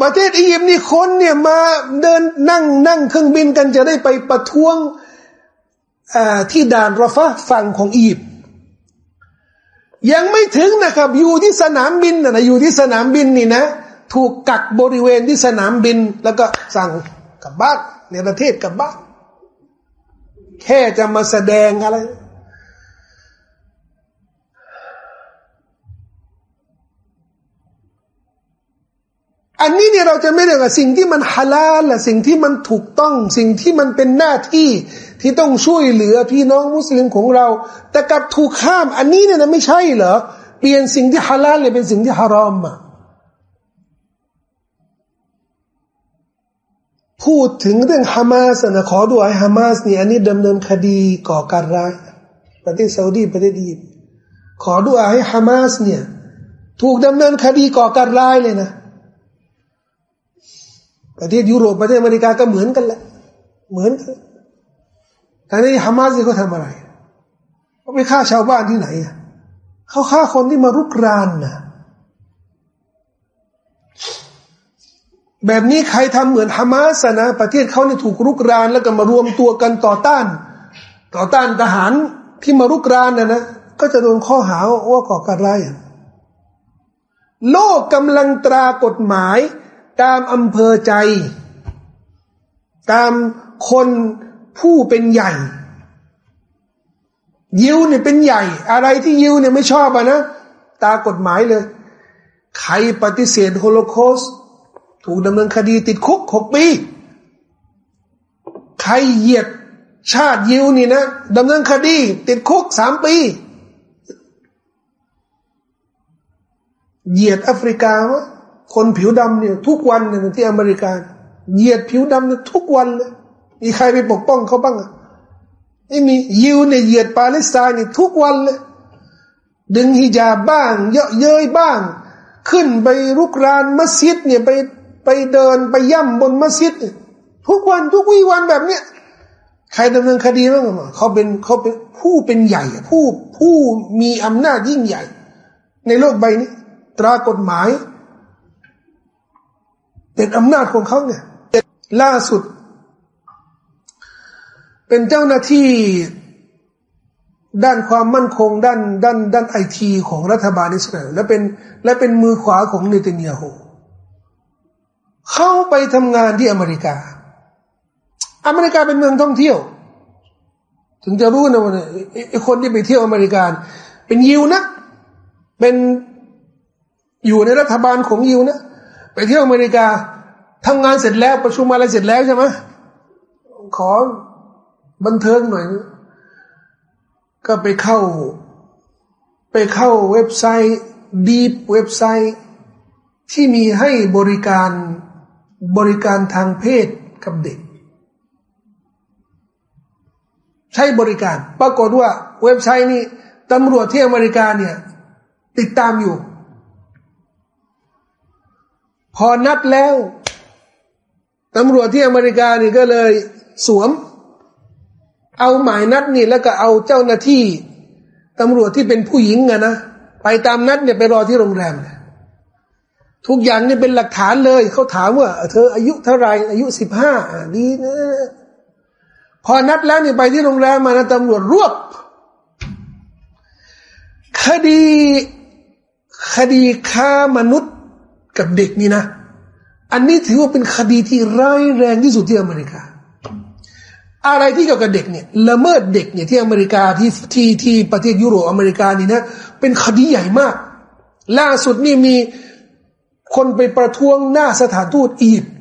ประเทศอียิปต์นี่คนเนี่ยมาเดินนั่งนั่งเครื่องบินกันจะได้ไปประท้วงที่ด่านรอฟะฝั่งของอียิปต์ยังไม่ถึงนะครับ อยู่ที่สนามบินนะอยู่ที่สนามบินนี่นะ ถูกกักบริเวณที่สนามบิน แล้วก็สั่งกลับบ้านในประเทศกลับบ้านแค่จะมาแสดงอะไร อันนี้เนี่ยเราจะไม่เรียกว่าสิ่งที่มันฮาลาลละสิ่งที่มันถูกต้อง สิ่งที่มันเป็นหน้าที่ที่ต้องช่วยเหลือพี่น้องมุสลิมของเรา แต่กลับถูกข้าม อันนี้เนี่ยไม่ใช่เหรอเปลี่ยนสิ่งที่ฮาลาลเลยเป็นสิ่งที่ฮารอมอะพูดถึงเรื่องฮามาสนะขอดูไอ้ฮามาสนี่อันนี้ดำเนินคดีก่อการร้ายประเทศซาอุดีประเทศอียิปต์ขอดูไอ้ฮามาสเนี่ยถูกดำเนินคดีก่อการร้ายเลยนะ ประเทศยุโรปประเทศอเมริกาก็เหมือนกันแหละ เหมือนกันแต่ในฮามาสเขาทำอะไรเขาไปฆ่าชาวบ้านที่ไหนเขาฆ่าคนที่มารุกรานนะแบบนี้ใครทำเหมือนฮามาสนะ ประเทศเขาเนี่ยถูกรุกราน แล้วก็มารวมตัวกันต่อต้าน ต่อต้านทหารที่มารุกรานนะนะก็จะโดนข้อหาว่าก่อการร้ายโลกกำลังตรากฎหมาย ตามอำเภอใจ ตามคนผู้เป็นใหญ่ ยิวเนี่ยเป็นใหญ่ อะไรที่ยิวเนี่ยไม่ชอบอะนะตากฎหมายเลย ใครปฏิเสธโฮโลคสถูกดำเนินคดีติดคุกหกปี ใครเหยียดชาติยิวนี่นะดำเนินคดี ติดคุกสามปี เหยียดแอฟริกาวะ คนผิวดำเนี่ยทุกวันเนี่ยที่อเมริกาเหยียดผิวดำเนี่ยทุกวันเลยมีใครไปปกป้องเขาบ้างอะไม่มียิวเนี่ยเหยียดปาเลสไตน์นี่ทุกวันเลยดึงฮิญาบบ้าง เยอะเย้ยบ้าง ขึ้นไปรุกรานมัสยิดเนี่ยไปไปเดินไปย่ำบนมัสยิดทุกวันทุกวีวันแบบเนี้ยใครดำเนินคดีบ้างเขาเป็นเขาเป็นผู้เป็นใหญ่ ผู้ผู้มีอำนาจยิ่งใหญ่ ในโลกใบนี้ ตรากฎหมาย เป็นอำนาจของเขาเนี่ยล่าสุด เป็นเจ้าหน้าที่ด้านความมั่นคงด้านด้านด้านไอทีของรัฐบาลอิสราเอลและเป็นและเป็นมือขวาของเนตินยาโฮเข้าไปทำงานที่อเมริกา อเมริกาเป็นเมืองท่องเที่ยว ถึงจะรู้นะว่าคนที่ไปเที่ยวอเมริกาเป็นยิวนะเป็นอยู่ในรัฐบาลของยิวนะ ไปเที่ยวอเมริกาทำงานเสร็จแล้วประชุมอะไรเสร็จแล้วใช่ไหมขอบันเทิงหน่อย ก็ไปเข้า ไปเข้าเว็บไซต์ดีฟเว็บไซต์ ที่มีให้บริการบริการทางเพศกับเด็ก ใช้บริการ ปรากฏว่าเว็บไซต์นี้ตำรวจที่อเมริกาเนี่ย ติดตามอยู่ พอนัดแล้วตำรวจที่อเมริกานี่ก็เลยสวม เอาหมายนัดนี่แล้วก็เอาเจ้าหน้าที่ตำรวจที่เป็นผู้หญิงอะนะไปตามนัดเนี่ยไปรอที่โรงแรมทุกอย่างนี่เป็นหลักฐานเลยเขาถามว่า เธออายุเท่าไรอายุสิบห้าดีนะพอนัดแล้วนี่ไปที่โรงแรมมานะตำรวจรวบคดีคดีฆ่ามนุษย์ กับเด็กนี่นะ อันนี้ถือว่าเป็นคดีที่ร้ายแรงที่สุดที่อเมริกา อะไรที่เกี่ยวกับเด็กเนี่ยละเมิดเด็กเนี่ยที่อเมริกาที่ที่ที่ประเทศยุโรปอเมริกานี่นะเป็นคดีใหญ่มาก ล่าสุดนี่มีคนไปประท้วงหน้าสถานทูตอียิปต์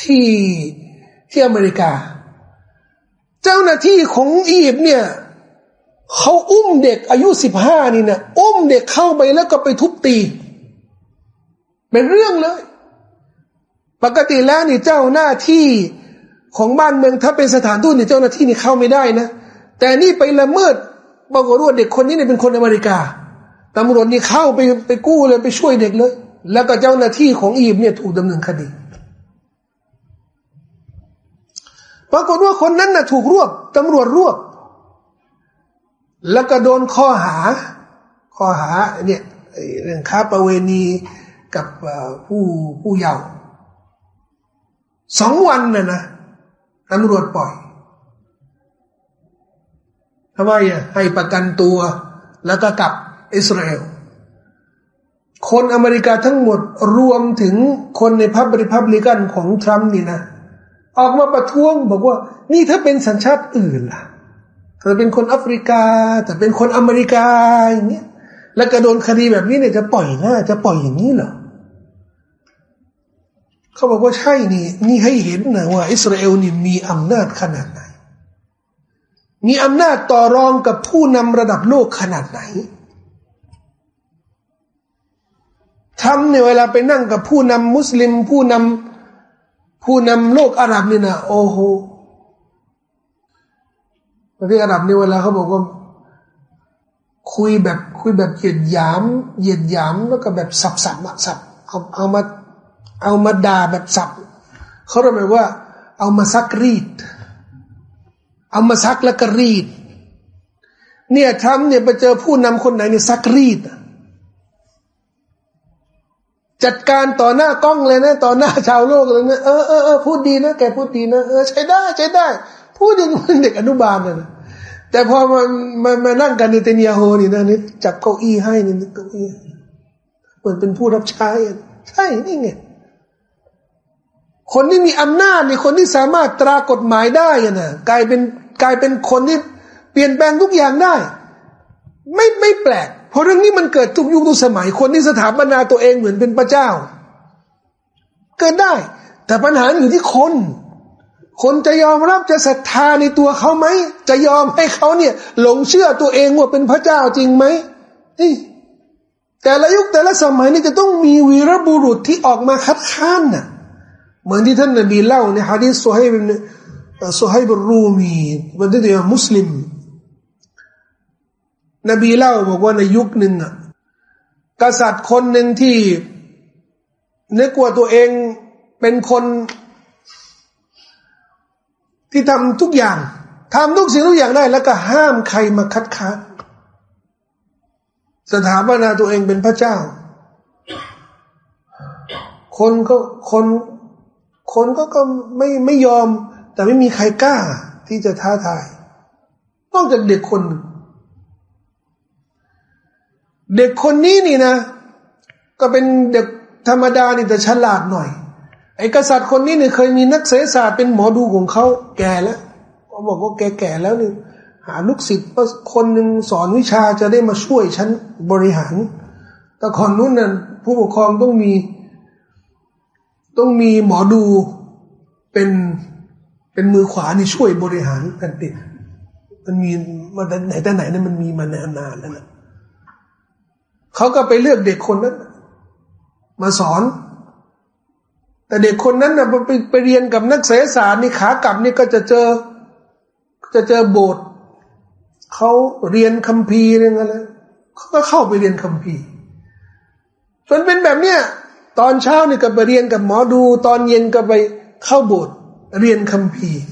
ที่ที่อเมริกา เจ้าหน้าที่ของอียิปต์เนี่ยเขาอุ้มเด็กอายุสิบห้านี่นะอุ้มเด็กเข้าไปแล้วก็ไปทุบตี เป็นเรื่องเลย ปกติแล้วนี่เจ้าหน้าที่ของบ้านเมืองถ้าเป็นสถานทูตนี่เจ้าหน้าที่นี่เข้าไม่ได้นะ แต่นี่ไปละเมิดบอกว่าเด็กคนนี้เนี่ยเป็นคนอเมริกาตำรวจนี่เข้าไปไปกู้เลยไปช่วยเด็กเลย แล้วก็เจ้าหน้าที่ของอียิปต์เนี่ยถูกดำเนินคดีปรากฏว่าคนนั้นน่ะถูกรวบตำรวจรวบ แล้วก็โดนข้อหา ข้อหาเนี่ยเรื่องค้าประเวณี กับผู้ผู้เยาว์สองวันน่ะนะตำรวจปล่อยทำไมอะให้ประกันตัวแล้วก็กลับอิสราเอลคนอเมริกาทั้งหมดรวมถึงคนในพับริพับลิกันของทรัมป์นี่นะ ออกมาประท้วงบอกว่า นี่ถ้าเป็นสัญชาติอื่นล่ะถ้าเป็นคนแอฟริกา แต่เป็นคนอเมริกาอย่างเงี้ยแล้วก็โดนคดีแบบนี้เนี่ยจะปล่อยนะจะปล่อยอย่างนี้เหรอ เขาบอกว่าใช่นี่ นี่ให้เห็นนะว่า อิสราเอลนี่มีอำนาจขนาดไหน มีอำนาจต่อรองกับผู้นำระดับโลกขนาดไหนทำเนี่ยเวลาไปนั่งกับผู้นำมุสลิม ผู้นำผู้นำโลกอาหรับนี่นะโอ้โหประเทศอาหรับนี่เวลาเขาบอกว่าคุยแบบคุยแบบเหยียดหยามเหยียดหยามแล้วก็แบบสับสับสับเอาเอามา เอามาด่าแบบสับเขาเรียกว่า เอามาซักรีด เอามาซักแล้วก็รีด เนี่ยทำเนี่ยไปเจอผู้นำคนไหนเนี่ยซักรีด จัดการต่อหน้ากล้องเลยนะ ต่อหน้าชาวโลกเลยนะเออเออเออพูดดีนะแกพูดดีนะเออใช้ได้ใช้ได้ พูดอย่างเด็กอนุบาลนะแต่พอมามามานั่งกันในเตนียโฮนี่นะนี่จับเก้าอี้ให้นี่เก้าอี้เหมือนเป็นผู้รับใช้ใช่นี่ไง คนที่มีอำนาจนี่คนที่สามารถตรากฎหมายได้นะกลายเป็นกลายเป็นคนที่เปลี่ยนแปลงทุกอย่างได้ ไม่ไม่แปลก เพราะเรื่องนี้มันเกิดทุกยุคทุกสมัย คนที่สถาปนาตัวเองเหมือนเป็นพระเจ้า เกิดได้ แต่ปัญหาอยู่ที่คน คนจะยอมรับจะศรัทธาในตัวเขาไหม จะยอมให้เขาเนี่ย หลงเชื่อตัวเองว่าเป็นพระเจ้าจริงไหมแต่ละยุคแต่ละสมัยนี่จะต้องมีวีรบุรุษที่ออกมาคัดค้านน่ะ เหมือนที่ท่านนบีเล่าในฮะดีษสุฮัยบินสุฮัยบินรูมีบันทึกโดยมุสลิม นบีเล่าบอกว่าในยุคหนึ่งอะกษัตริย์คนหนึ่งที่นึกว่าตัวเองเป็นคนที่ทำทุกอย่างทำทุกสิ่งทุกอย่างได้ แล้วก็ห้ามใครมาคัดค้านสถาปนาตัวเองเป็นพระเจ้า คนก็คน คนก็ก็ไม่ไม่ยอม แต่ไม่มีใครกล้าที่จะท้าทาย นอกจากเด็กคน เด็กคนนี้นี่นะ ก็เป็นเด็กธรรมดานี่แต่ฉลาดหน่อย ไอ้กษัตริย์คนนี้เนี่ยเคยมีนักเสศาสตร์เป็นหมอดูของเขาแก่แล้วเขาบอกว่าแกแก่แล้วนี่หาลูกศิษย์คนหนึ่งสอนวิชาจะได้มาช่วยฉันบริหาร แต่ก่อนนู้นน่ะผู้ปกครองต้องมี ต้องมีหมอดูเป็นเป็นมือขวานี่ช่วยบริหารแผ่นดินมันมีมาแต่ไหนแต่ไหนนี่มันมีมานานนแล้วนะเขาก็ไปเลือกเด็กคนนั้น มาสอน แต่เด็กคนนั้นนะไปไปเรียนกับนักเสศาสตร์นี่ขากลับนี่ก็จะเจอ จะเจอโบสถ์เขาเรียนคัมภีร์อะไรเงี้ยเขาก็เข้าไปเรียนคัมภีร์จนเป็นแบบเนี้ย ตอนเช้านี่ก็ไปเรียนกับหมอดู ตอนเย็นก็ไปเข้าโบสถ์เรียนคัมภีร์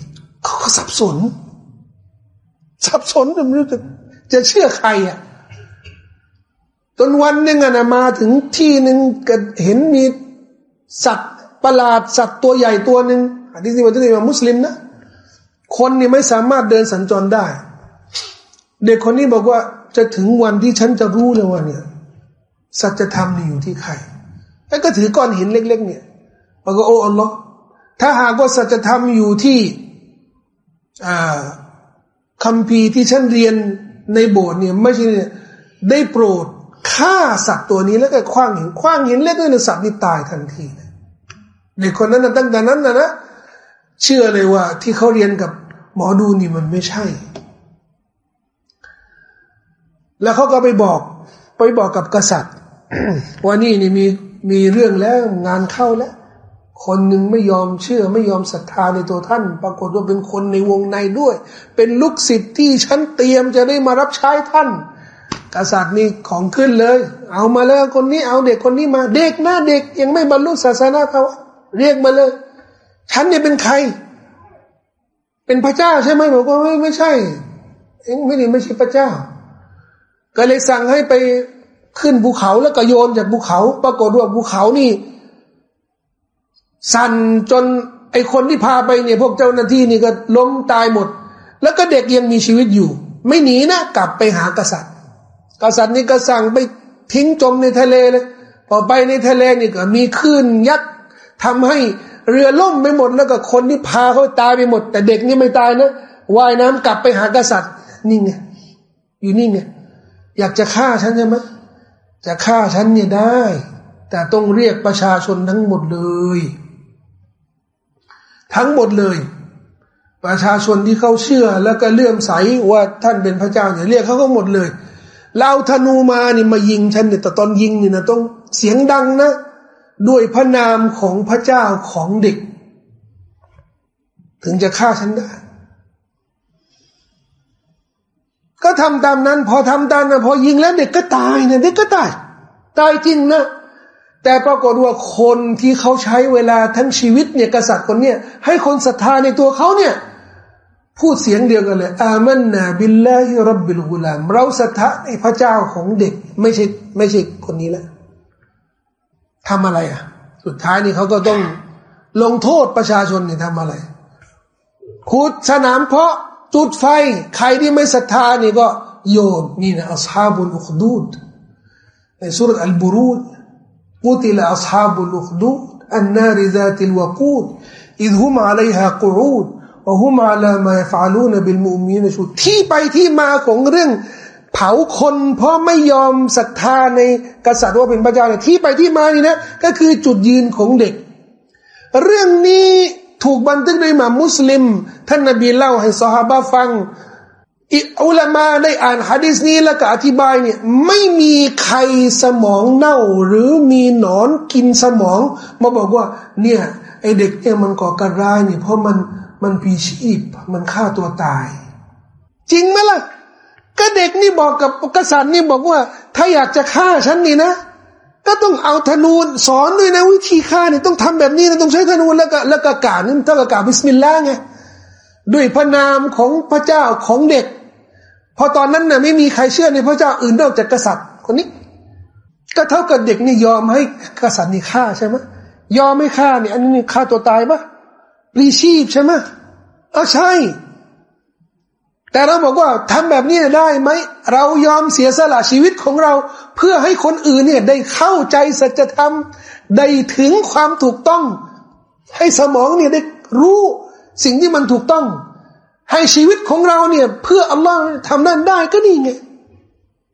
เขาก็สับสน สับสนไม่รู้จะจะเชื่อใครอะจนวันหนึ่งอะนะมาถึงที่หนึ่งก็เห็นมีสัตว์ประหลาดสัตว์ตัวใหญ่ตัวหนึ่งอันนี้ที่ว่าที่ว่ามุสลิมนะคนนี่ไม่สามารถเดินสัญจรได้ เด็กคนนี้บอกว่าจะถึงวันที่ฉันจะรู้เลยว่าเนี่ยสัจธรรมนี่อยู่ที่ใคร แล้วก็ถือก้อนหินเล็ก ๆ เนี่ยบอกว่าโอ้อัลลอฮ์ถ้าหากว่าสัจธรรมอยู่ที่คำพีที่ฉันเรียนในโบสถ์เนี่ยไม่ใช่ได้โปรดฆ่าสัตว์ตัวนี้แล้วก็คว้างหินคว้างหินเล็กน้อยสัตว์นี่ตายทันทีเลยเด็กคนนั้นนะตั้งแต่นั้นนะนะเชื่อเลยว่า ที่เขาเรียนกับหมอดูนี่มันไม่ใช่ แล้วเขาก็ไปบอก ไปบอกกับกษัตริย์ ว่านี่นี่มี มีเรื่องแล้วงานเข้าแล้ว คนหนึ่งไม่ยอมเชื่อไม่ยอมศรัทธาในตัวท่าน ปรากฏว่าเป็นคนในวงในด้วย เป็นลูกศิษย์ที่ฉันเตรียมจะได้มารับใช้ท่าน กษัตริย์นี่ของขึ้นเลย เอามาเลยคนนี้เอาเด็กคนนี้มาเด็กหน้าเด็กยังไม่บรรลุศาสนาเขาเรียกมาเลย ฉันเนี่ยเป็นใคร เป็นพระเจ้าใช่ไหมบอกว่าไม่ไม่ใช่เองไม่ได้ไม่ใช่พระเจ้า ก็เลยสั่งให้ไป ขึ้นภูเขาแล้วก็โยนจากภูเขา ปรากฏว่าภูเขานี่ สั่นจนไอคนที่พาไปเนี่ยพวกเจ้าหน้าที่นี่ก็ล้มตายหมด แล้วก็เด็กยังมีชีวิตอยู่ ไม่หนีนะกลับไปหากษัตริย์ กษัตริย์นี่ก็สั่งไปทิ้งจมในทะเลเลยพอไปในทะเลนี่ก็มีคลื่นยักษ์ทำให้เรือล่มไปหมดแล้วก็คนที่พาเขาตายไปหมด แต่เด็กนี่ไม่ตายนะว่ายน้ำกลับไปหากษัตริย์นี่ไงอยู่นี่ไงอยากจะฆ่าฉันใช่ไหม จะฆ่าฉันเนี่ยได้ แต่ต้องเรียกประชาชนทั้งหมดเลย ทั้งหมดเลย ประชาชนที่เขาเชื่อแล้วก็เลื่อมใสว่าท่านเป็นพระเจ้าเนี่ยเรียกเขาก็หมดเลยเราธนูมานี่มายิงฉันเนี่ยแต่ตอนยิงนี่นะต้องเสียงดังนะ ด้วยพระนามของพระเจ้าของเด็ก ถึงจะฆ่าฉันได้ ก็ทำตามนั้น พอทำตามนั้นพอยิงแล้วเด็กก็ตายเนี่ยเด็กก็ตาย ตายจริงนะ แต่ปรากฏว่าคนที่เขาใช้เวลาทั้งชีวิตเนี่ยกษัตริย์คนเนี้ยให้คนศรัทธาในตัวเขาเนี่ยพูดเสียงเดียวกันเลย อามันนาบิลลาฮิรับบิลกุลาม เราศรัทธาในพระเจ้าของเด็ก ไม่ใช่ไม่ใช่คนนี้แล้วทำอะไรอะ สุดท้ายนี่เขาก็ต้องลงโทษประชาชนเนี่ยทำอะไรขุดสนามเพาะ จุดไฟ ใครที่ไม่ศรัทธานี่ก็โยนนี่นะอัลฮาบุลอุคดูดในสุรอัลบุรูดกุติลอัลฮาบุลอุคดูดอันนาริซาติลวกูดอิดฮุมอะลัยฮะกูอูดวะฮุมอะลามาฟาลูนบิลมุมีนชุดที่ไปที่มาของเรื่องเผาคนเพราะไม่ยอมศรัทธาในกษัตริย์ว่าเป็นพระเจ้าเนี่ยที่ไปที่มานี่นะก็คือจุดยืนของเด็ก เรื่องนี้ ถูกบันทึกโดยมามุสลิม ท่านนบีเล่าให้สหาบะฟังอุลามาได้อ่านฮะดิษนี้แล้วก็อธิบายเนี่ยไม่มีใครสมองเน่า หรือมีหนอนกินสมอง มาบอกว่า เนี่ยไอเด็กเนี่ยมันก่อการร้ายเนี่ยเพราะมันมันพีชีพมันฆ่าตัวตาย จริงไหมล่ะก็เด็กนี่บอกกับกษัตริย์นี่บอกว่า ถ้าอยากจะฆ่าฉันนี่นะ ก็ต้องเอาธนูสอนด้วยนะวิธีฆ่าเนี่ยต้องทำแบบนี้นะต้องใช้ธนูแล้วก็แล้วก็กาดนี่เท่ากับกาบิสมิลลาห์ไงด้วยพระนามของพระเจ้าของเด็ก พอตอนนั้นน่ะไม่มีใครเชื่อในพระเจ้าอื่นนอกจากกษัตริย์คนนี้ ก็เท่ากับเด็กนี่ยอมให้กษัตริย์นี่ฆ่าใช่ไหมยอมไม่ฆ่านี่อันนี้ฆ่าตัวตายปะรีชีพใช่ไหมเออใช่ แต่เราบอกว่าทำแบบนี้ได้ไหมเรายอมเสียสละชีวิตของเรา เพื่อให้คนอื่นเนี่ยได้เข้าใจสัจธรรมได้ถึงความถูกต้อง ให้สมองเนี่ยได้รู้สิ่งที่มันถูกต้อง ให้ชีวิตของเราเนี่ย เพื่ออัลลอฮ์ทำนั่นได้ก็นี่ไง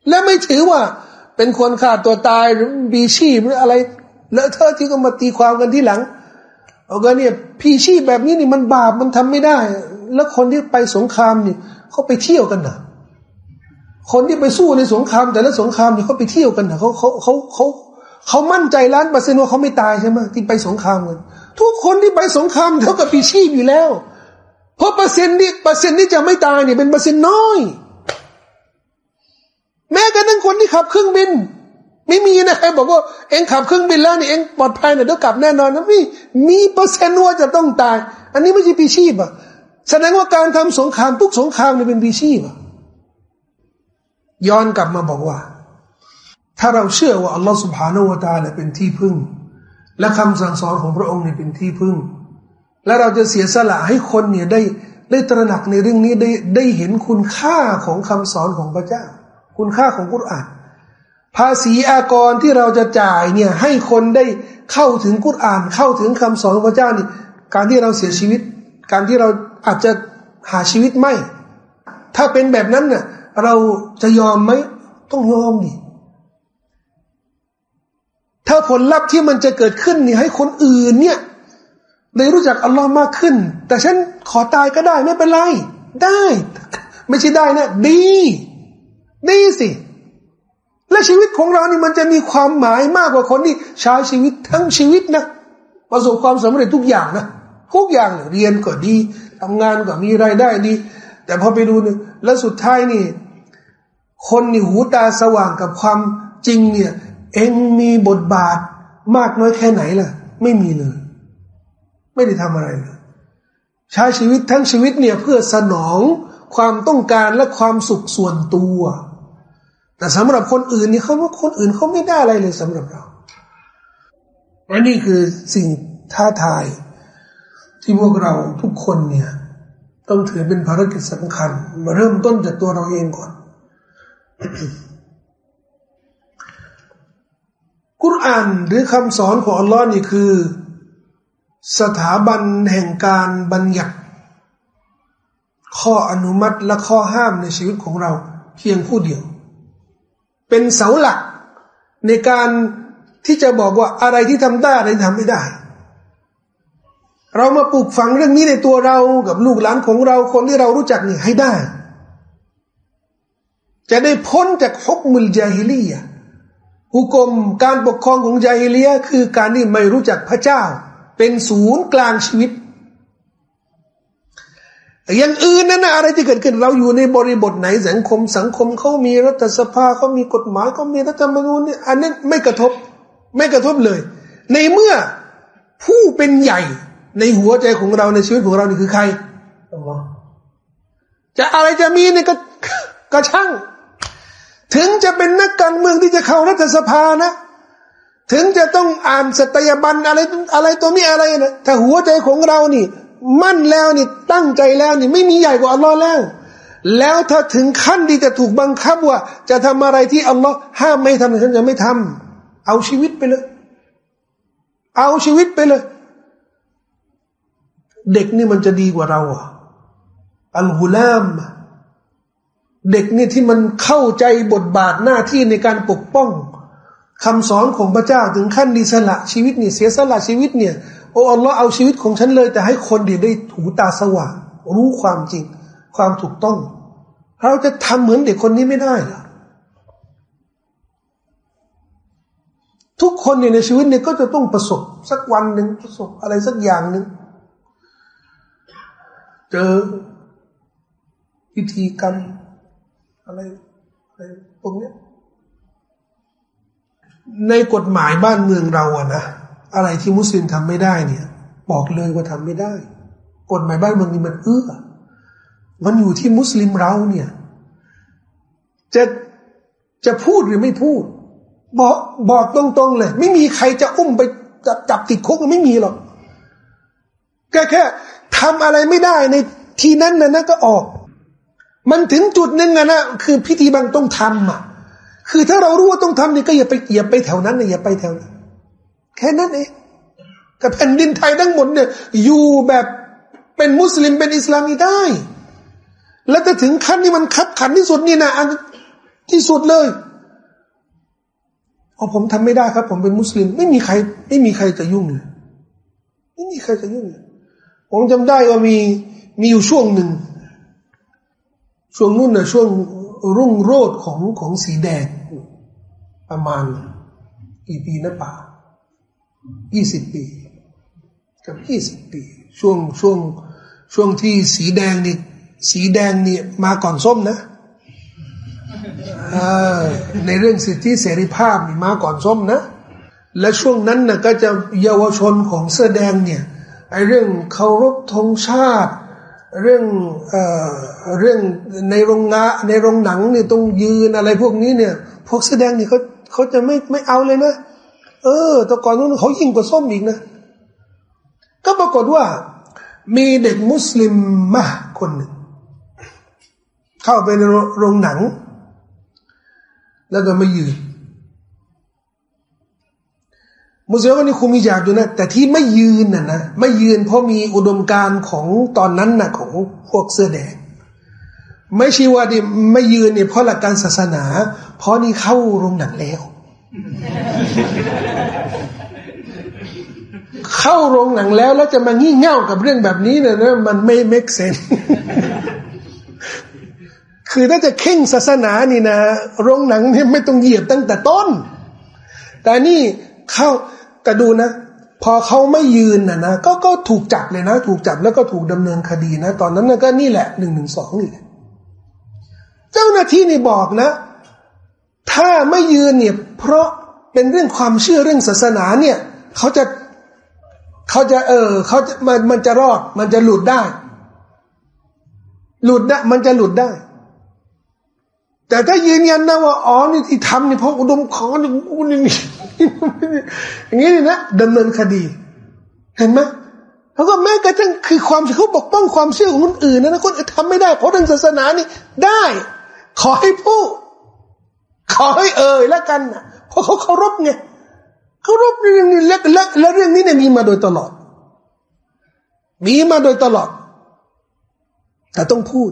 และไม่ถือว่าเป็นคนฆ่าตัวตายหรือบีชีพหรืออะไรแล้วเธอที่ก็มาตีความกันที่หลังเอาก็เนี่ยพีชีพแบบนี้นี่มันบาปมันทำไม่ได้ แล้วคนที่ไปสงครามนี่ เขาไปเที่ยวกันนะคนที่ไปสู้ในสงคราม แต่ละสงครามนี่เขาไปเที่ยวกันนะเขาเขาเขาเขาเขามั่นใจล้านเปอร์เซ็นต์ว่าเขาไม่ตายใช่ไหมที่ไปสงครามกันทุกคนที่ไปสงครามเขากับปีชีพอยู่แล้ว เพราะเปอร์เซ็นต์นี่เปอร์เซ็นต์ที่จะไม่ตายเนี่ยเป็นเปอร์เซ็นต์น้อย แม้กระทั่งคนที่ขับเครื่องบิน ไม่มีนะใครบอกว่าเองขับเครื่องบินแล้วนี่เองปลอดภัยเนี่ยเดี๋ยวกลับแน่นอนนะมีมีเปอร์เซ็นต์ว่าจะต้องตาย อันนี้ไม่ใช่ปีชีพอะ แสดงว่าการทำสงครามทุกสงครามเนี่ยเป็นปีชีพย้อนกลับมาบอกว่า ถ้าเราเชื่อว่าอัลลอฮฺสุบฮานาวะตาเนี่ยเป็นที่พึ่ง และคำสั่งสอนของพระองค์เนี่ยเป็นที่พึ่ง และเราจะเสียสละให้คนเนี่ยได้ได้ตระหนักในเรื่องนี้ได้ได้เห็นคุณค่าของคำสอนของพระเจ้า คุณค่าของกุรอานภาษีอากรที่เราจะจ่ายเนี่ยให้คนได้เข้าถึงกุรอาน เข้าถึงคำสอนของพระเจ้านี่การที่เราเสียชีวิต การที่เรา อาจจะหาชีวิตไม่ ถ้าเป็นแบบนั้นเนี่ยเราจะยอมไหมต้องยอมดิถ้าผลลัพธ์ที่มันจะเกิดขึ้นนี่ให้คนอื่นเนี่ยได้รู้จักอัลลอฮ์มากขึ้น แต่ฉันขอตายก็ได้ไม่เป็นไร ได้ ไม่ใช่ได้นะ ดี ดีสิ และชีวิตของเรานี่มันจะมีความหมายมากกว่าคนที่ใช้ชีวิตทั้งชีวิตนะประสบความสำเร็จทุกอย่างนะทุกอย่างเรียนก็ดี ทำงานก็มีรายได้ดี แต่พอไปดูเนี่ยแล้วสุดท้ายนี่ คนนี่หูตาสว่างกับความจริงเนี่ย เองมีบทบาทมากน้อยแค่ไหนล่ะ ไม่มีเลย ไม่ได้ทำอะไรเลยใช้ชีวิตทั้งชีวิตเนี่ยเพื่อสนองความต้องการและความสุขส่วนตัว แต่สำหรับคนอื่นนี่เขาว่าคนอื่นเขาไม่ได้อะไรเลยสำหรับเราอันนี้คือสิ่งท้าทาย ที่พวกเราทุกคนเนี่ย ต้องถือเป็นภารกิจสำคัญ มาเริ่มต้นจากตัวเราเองก่อน กุรอานหรือคำสอนของอัลลอฮ์นี่คือ สถาบันแห่งการบัญญัติ ข้ออนุมัติและข้อห้ามในชีวิตของเราเพียงผู้เดียว เป็นเสาหลักในการที่จะบอกว่าอะไรที่ทำได้อะไรทำไม่ได้ เรามาปลูกฝังเรื่องนี้ในตัวเรากับลูกหลานของเราคนที่เรารู้จักนี่ให้ได้ จะได้พ้นจากฮกมุลจาฮิลียหุกมการปกครองของจาฮิลียคือการที่ไม่รู้จักพระเจ้า เป็นศูนย์กลางชีวิตอย่างอื่นนั่นนะอะไรที่เกิดขึ้น เราอยู่ในบริบทไหนสังคมสังคมเขามีรัฐสภาเขามีกฎหมายเขามีรัฐธรรมนูญเนี่ยอันนั้นไม่กระทบ ไม่กระทบเลย ในเมื่อผู้เป็นใหญ่ ในหัวใจของเราในชีวิตของเรานี่คือใครอัลลอฮ์จะอะไรจะมีเนี่ยก็ก็ช่าง ถึงจะเป็นนักการเมืองที่จะเข้ารัฐสภานะ ถึงจะต้องอ่านสตยบันอะไรอะไรตัวมีอะไรนะถ้าหัวใจของเรานี่ มั่นแล้วนี่ตั้งใจแล้วนี่ไม่มีใหญ่กว่าอัลลอฮ์แล้ว แล้วถ้าถึงขั้นที่จะถูกบังคับว่า จะทำอะไรที่อัลลอฮ์ห้ามไม่ทำฉันจะไม่ทำเอาชีวิตไปเลย เอาชีวิตไปเลย เด็กนี่มันจะดีกว่าเราอะอัลฮุลาม เด็กนี่ที่มันเข้าใจบทบาทหน้าที่ในการปกป้องคำสอนของพระเจ้าถึงขั้นดีสละชีวิตเนี่ยเสียสละชีวิตเนี่ยโอ้อัลลอฮ์เอาชีวิตของฉันเลย แต่ให้คนดีได้ถูตาสว่างรู้ความจริง ความถูกต้อง เราจะทำเหมือนเด็กคนนี้ไม่ได้หรอทุกคนเนี่ยในชีวิตเนี่ยก็จะต้องประสบ สักวันหนึ่งประสบอะไรสักอย่างหนึ่ง เจอพิธีกรรม อะไรอะไรพวกนี้ในกฎหมายบ้านเมืองเราอะนะอะไรที่มุสลิมทำไม่ได้เนี่ย บอกเลยว่าทำไม่ได้ กฎหมายบ้านเมืองนี่มันเอื้อมันอยู่ที่มุสลิมเราเนี่ย จะจะพูดหรือไม่พูด บอกบอกตรงๆเลย ไม่มีใครจะอุ้มไปจับจับติดคุกไม่มีหรอกแค่แค่ ทำอะไรไม่ได้ในทีนั้นนะนะก็ออก มันถึงจุดหนึ่งอะนะคือพิธีบางต้องทำอะ คือถ้าเรารู้ว่าต้องทำนี่ก็อย่าไปอย่าไปแถวนั้นนะอย่าไปแถวนั้นแค่นั้นเองกับแผ่นดินไทยทั้งหมดเนี่ย อยู่แบบเป็นมุสลิมเป็นอิสลามีได้ แล้วจะถึงขั้นที่มันคับขันที่สุดนี่นะอันที่สุดเลยพอผมทำไม่ได้ครับ ผมเป็นมุสลิม ไม่มีใคร ไม่มีใครจะยุ่งเลยไม่มีใครจะยุ่งเลย ผมจำได้ว่ามีมีอยู่ช่วงหนึ่ง ช่วงนู้นนะช่วงรุ่งโรดของของสีแดง ประมาณกี่ปีนะป่ายี่สิบปี กับยี่สิบปี ช่วงช่วงช่วงที่สีแดงนี่สีแดงนี่มาก่อนส้มนะในเรื่องสิทธิเสรีภาพนี่มาก่อนส้มนะ และช่วงนั้นนะก็จะเยาวชนของเสื้อแดงเนี่ย ไอเรื่องเคารพธงชาติ เรื่องเอ่อเรื่องในโรงงานในโรงหนังเนี่ยต้องยืนอะไรพวกนี้เนี่ย พวกแสดงนี่เขาเขาจะไม่ไม่เอาเลยนะ เออแต่ก่อนนู้นเขายิ่งกว่าส้มอีกนะ ก็ปรากฏว่า มีเด็กมุสลิมมาคนหนึ่งเข้าไปในโรงหนัง แล้วก็มายืน มุสลิมก็นี่คุมีจากอยู่นะ แต่ที่ไม่ยืนน่ะนะไม่ยืนเพราะมีอุดมการของตอนนั้นน่ะของพวกเสื้อแดง ไม่ใช่ว่าดิไม่ยืนเนี่ยเพราะหลักการศาสนา เพราะนี่เข้าโรงหนังแล้ว เข้าโรงหนังแล้วแล้วจะมางี่เง่ากับเรื่องแบบนี้เนี่ยนะมันไม่เมกเซนคือถ้าจะเข่งศาสนานี่นะโรงหนังเนี่ยไม่ต้องเหยียบตั้งแต่ต้น แต่นี่เข้า แต่ดูนะ พอเขาไม่ยืนนะนะก็ก็ถูกจับเลยนะ ถูกจับแล้วก็ถูกดำเนินคดีนะ ตอนนั้นนะก็นี่แหละหนึ่งหนึ่งสองนี่แหละเจ้าหน้าที่นี่บอกนะ ถ้าไม่ยืนเนี่ย เพราะเป็นเรื่องความเชื่อเรื่องศาสนาเนี่ยเขาจะเขาจะเออเขาจะมันมันจะรอด มันจะหลุดได้ หลุดได้มันจะหลุดได้ แต่ถ้ายืนยันนะว่าอ๋อนี่ที่ทำนี่เพราะอุดมขอนี่กูนี่ อย่างนี้นะดำเนินคดี เห็นไหมเขาก็แม้กระทั่งคือความเขาปกป้องความเชื่อของคนอื่นนะคนอื่นทำไม่ได้ เพราะเรื่องศาสนานี่ได้ ขอให้พูดขอให้เอ่ยแล้วกันนะเพราะเขาเคารพไงเคารพเรื่องนี้และและและเรื่องนี้เนี่ยมีมาโดยตลอด มีมาโดยตลอด แต่ต้องพูด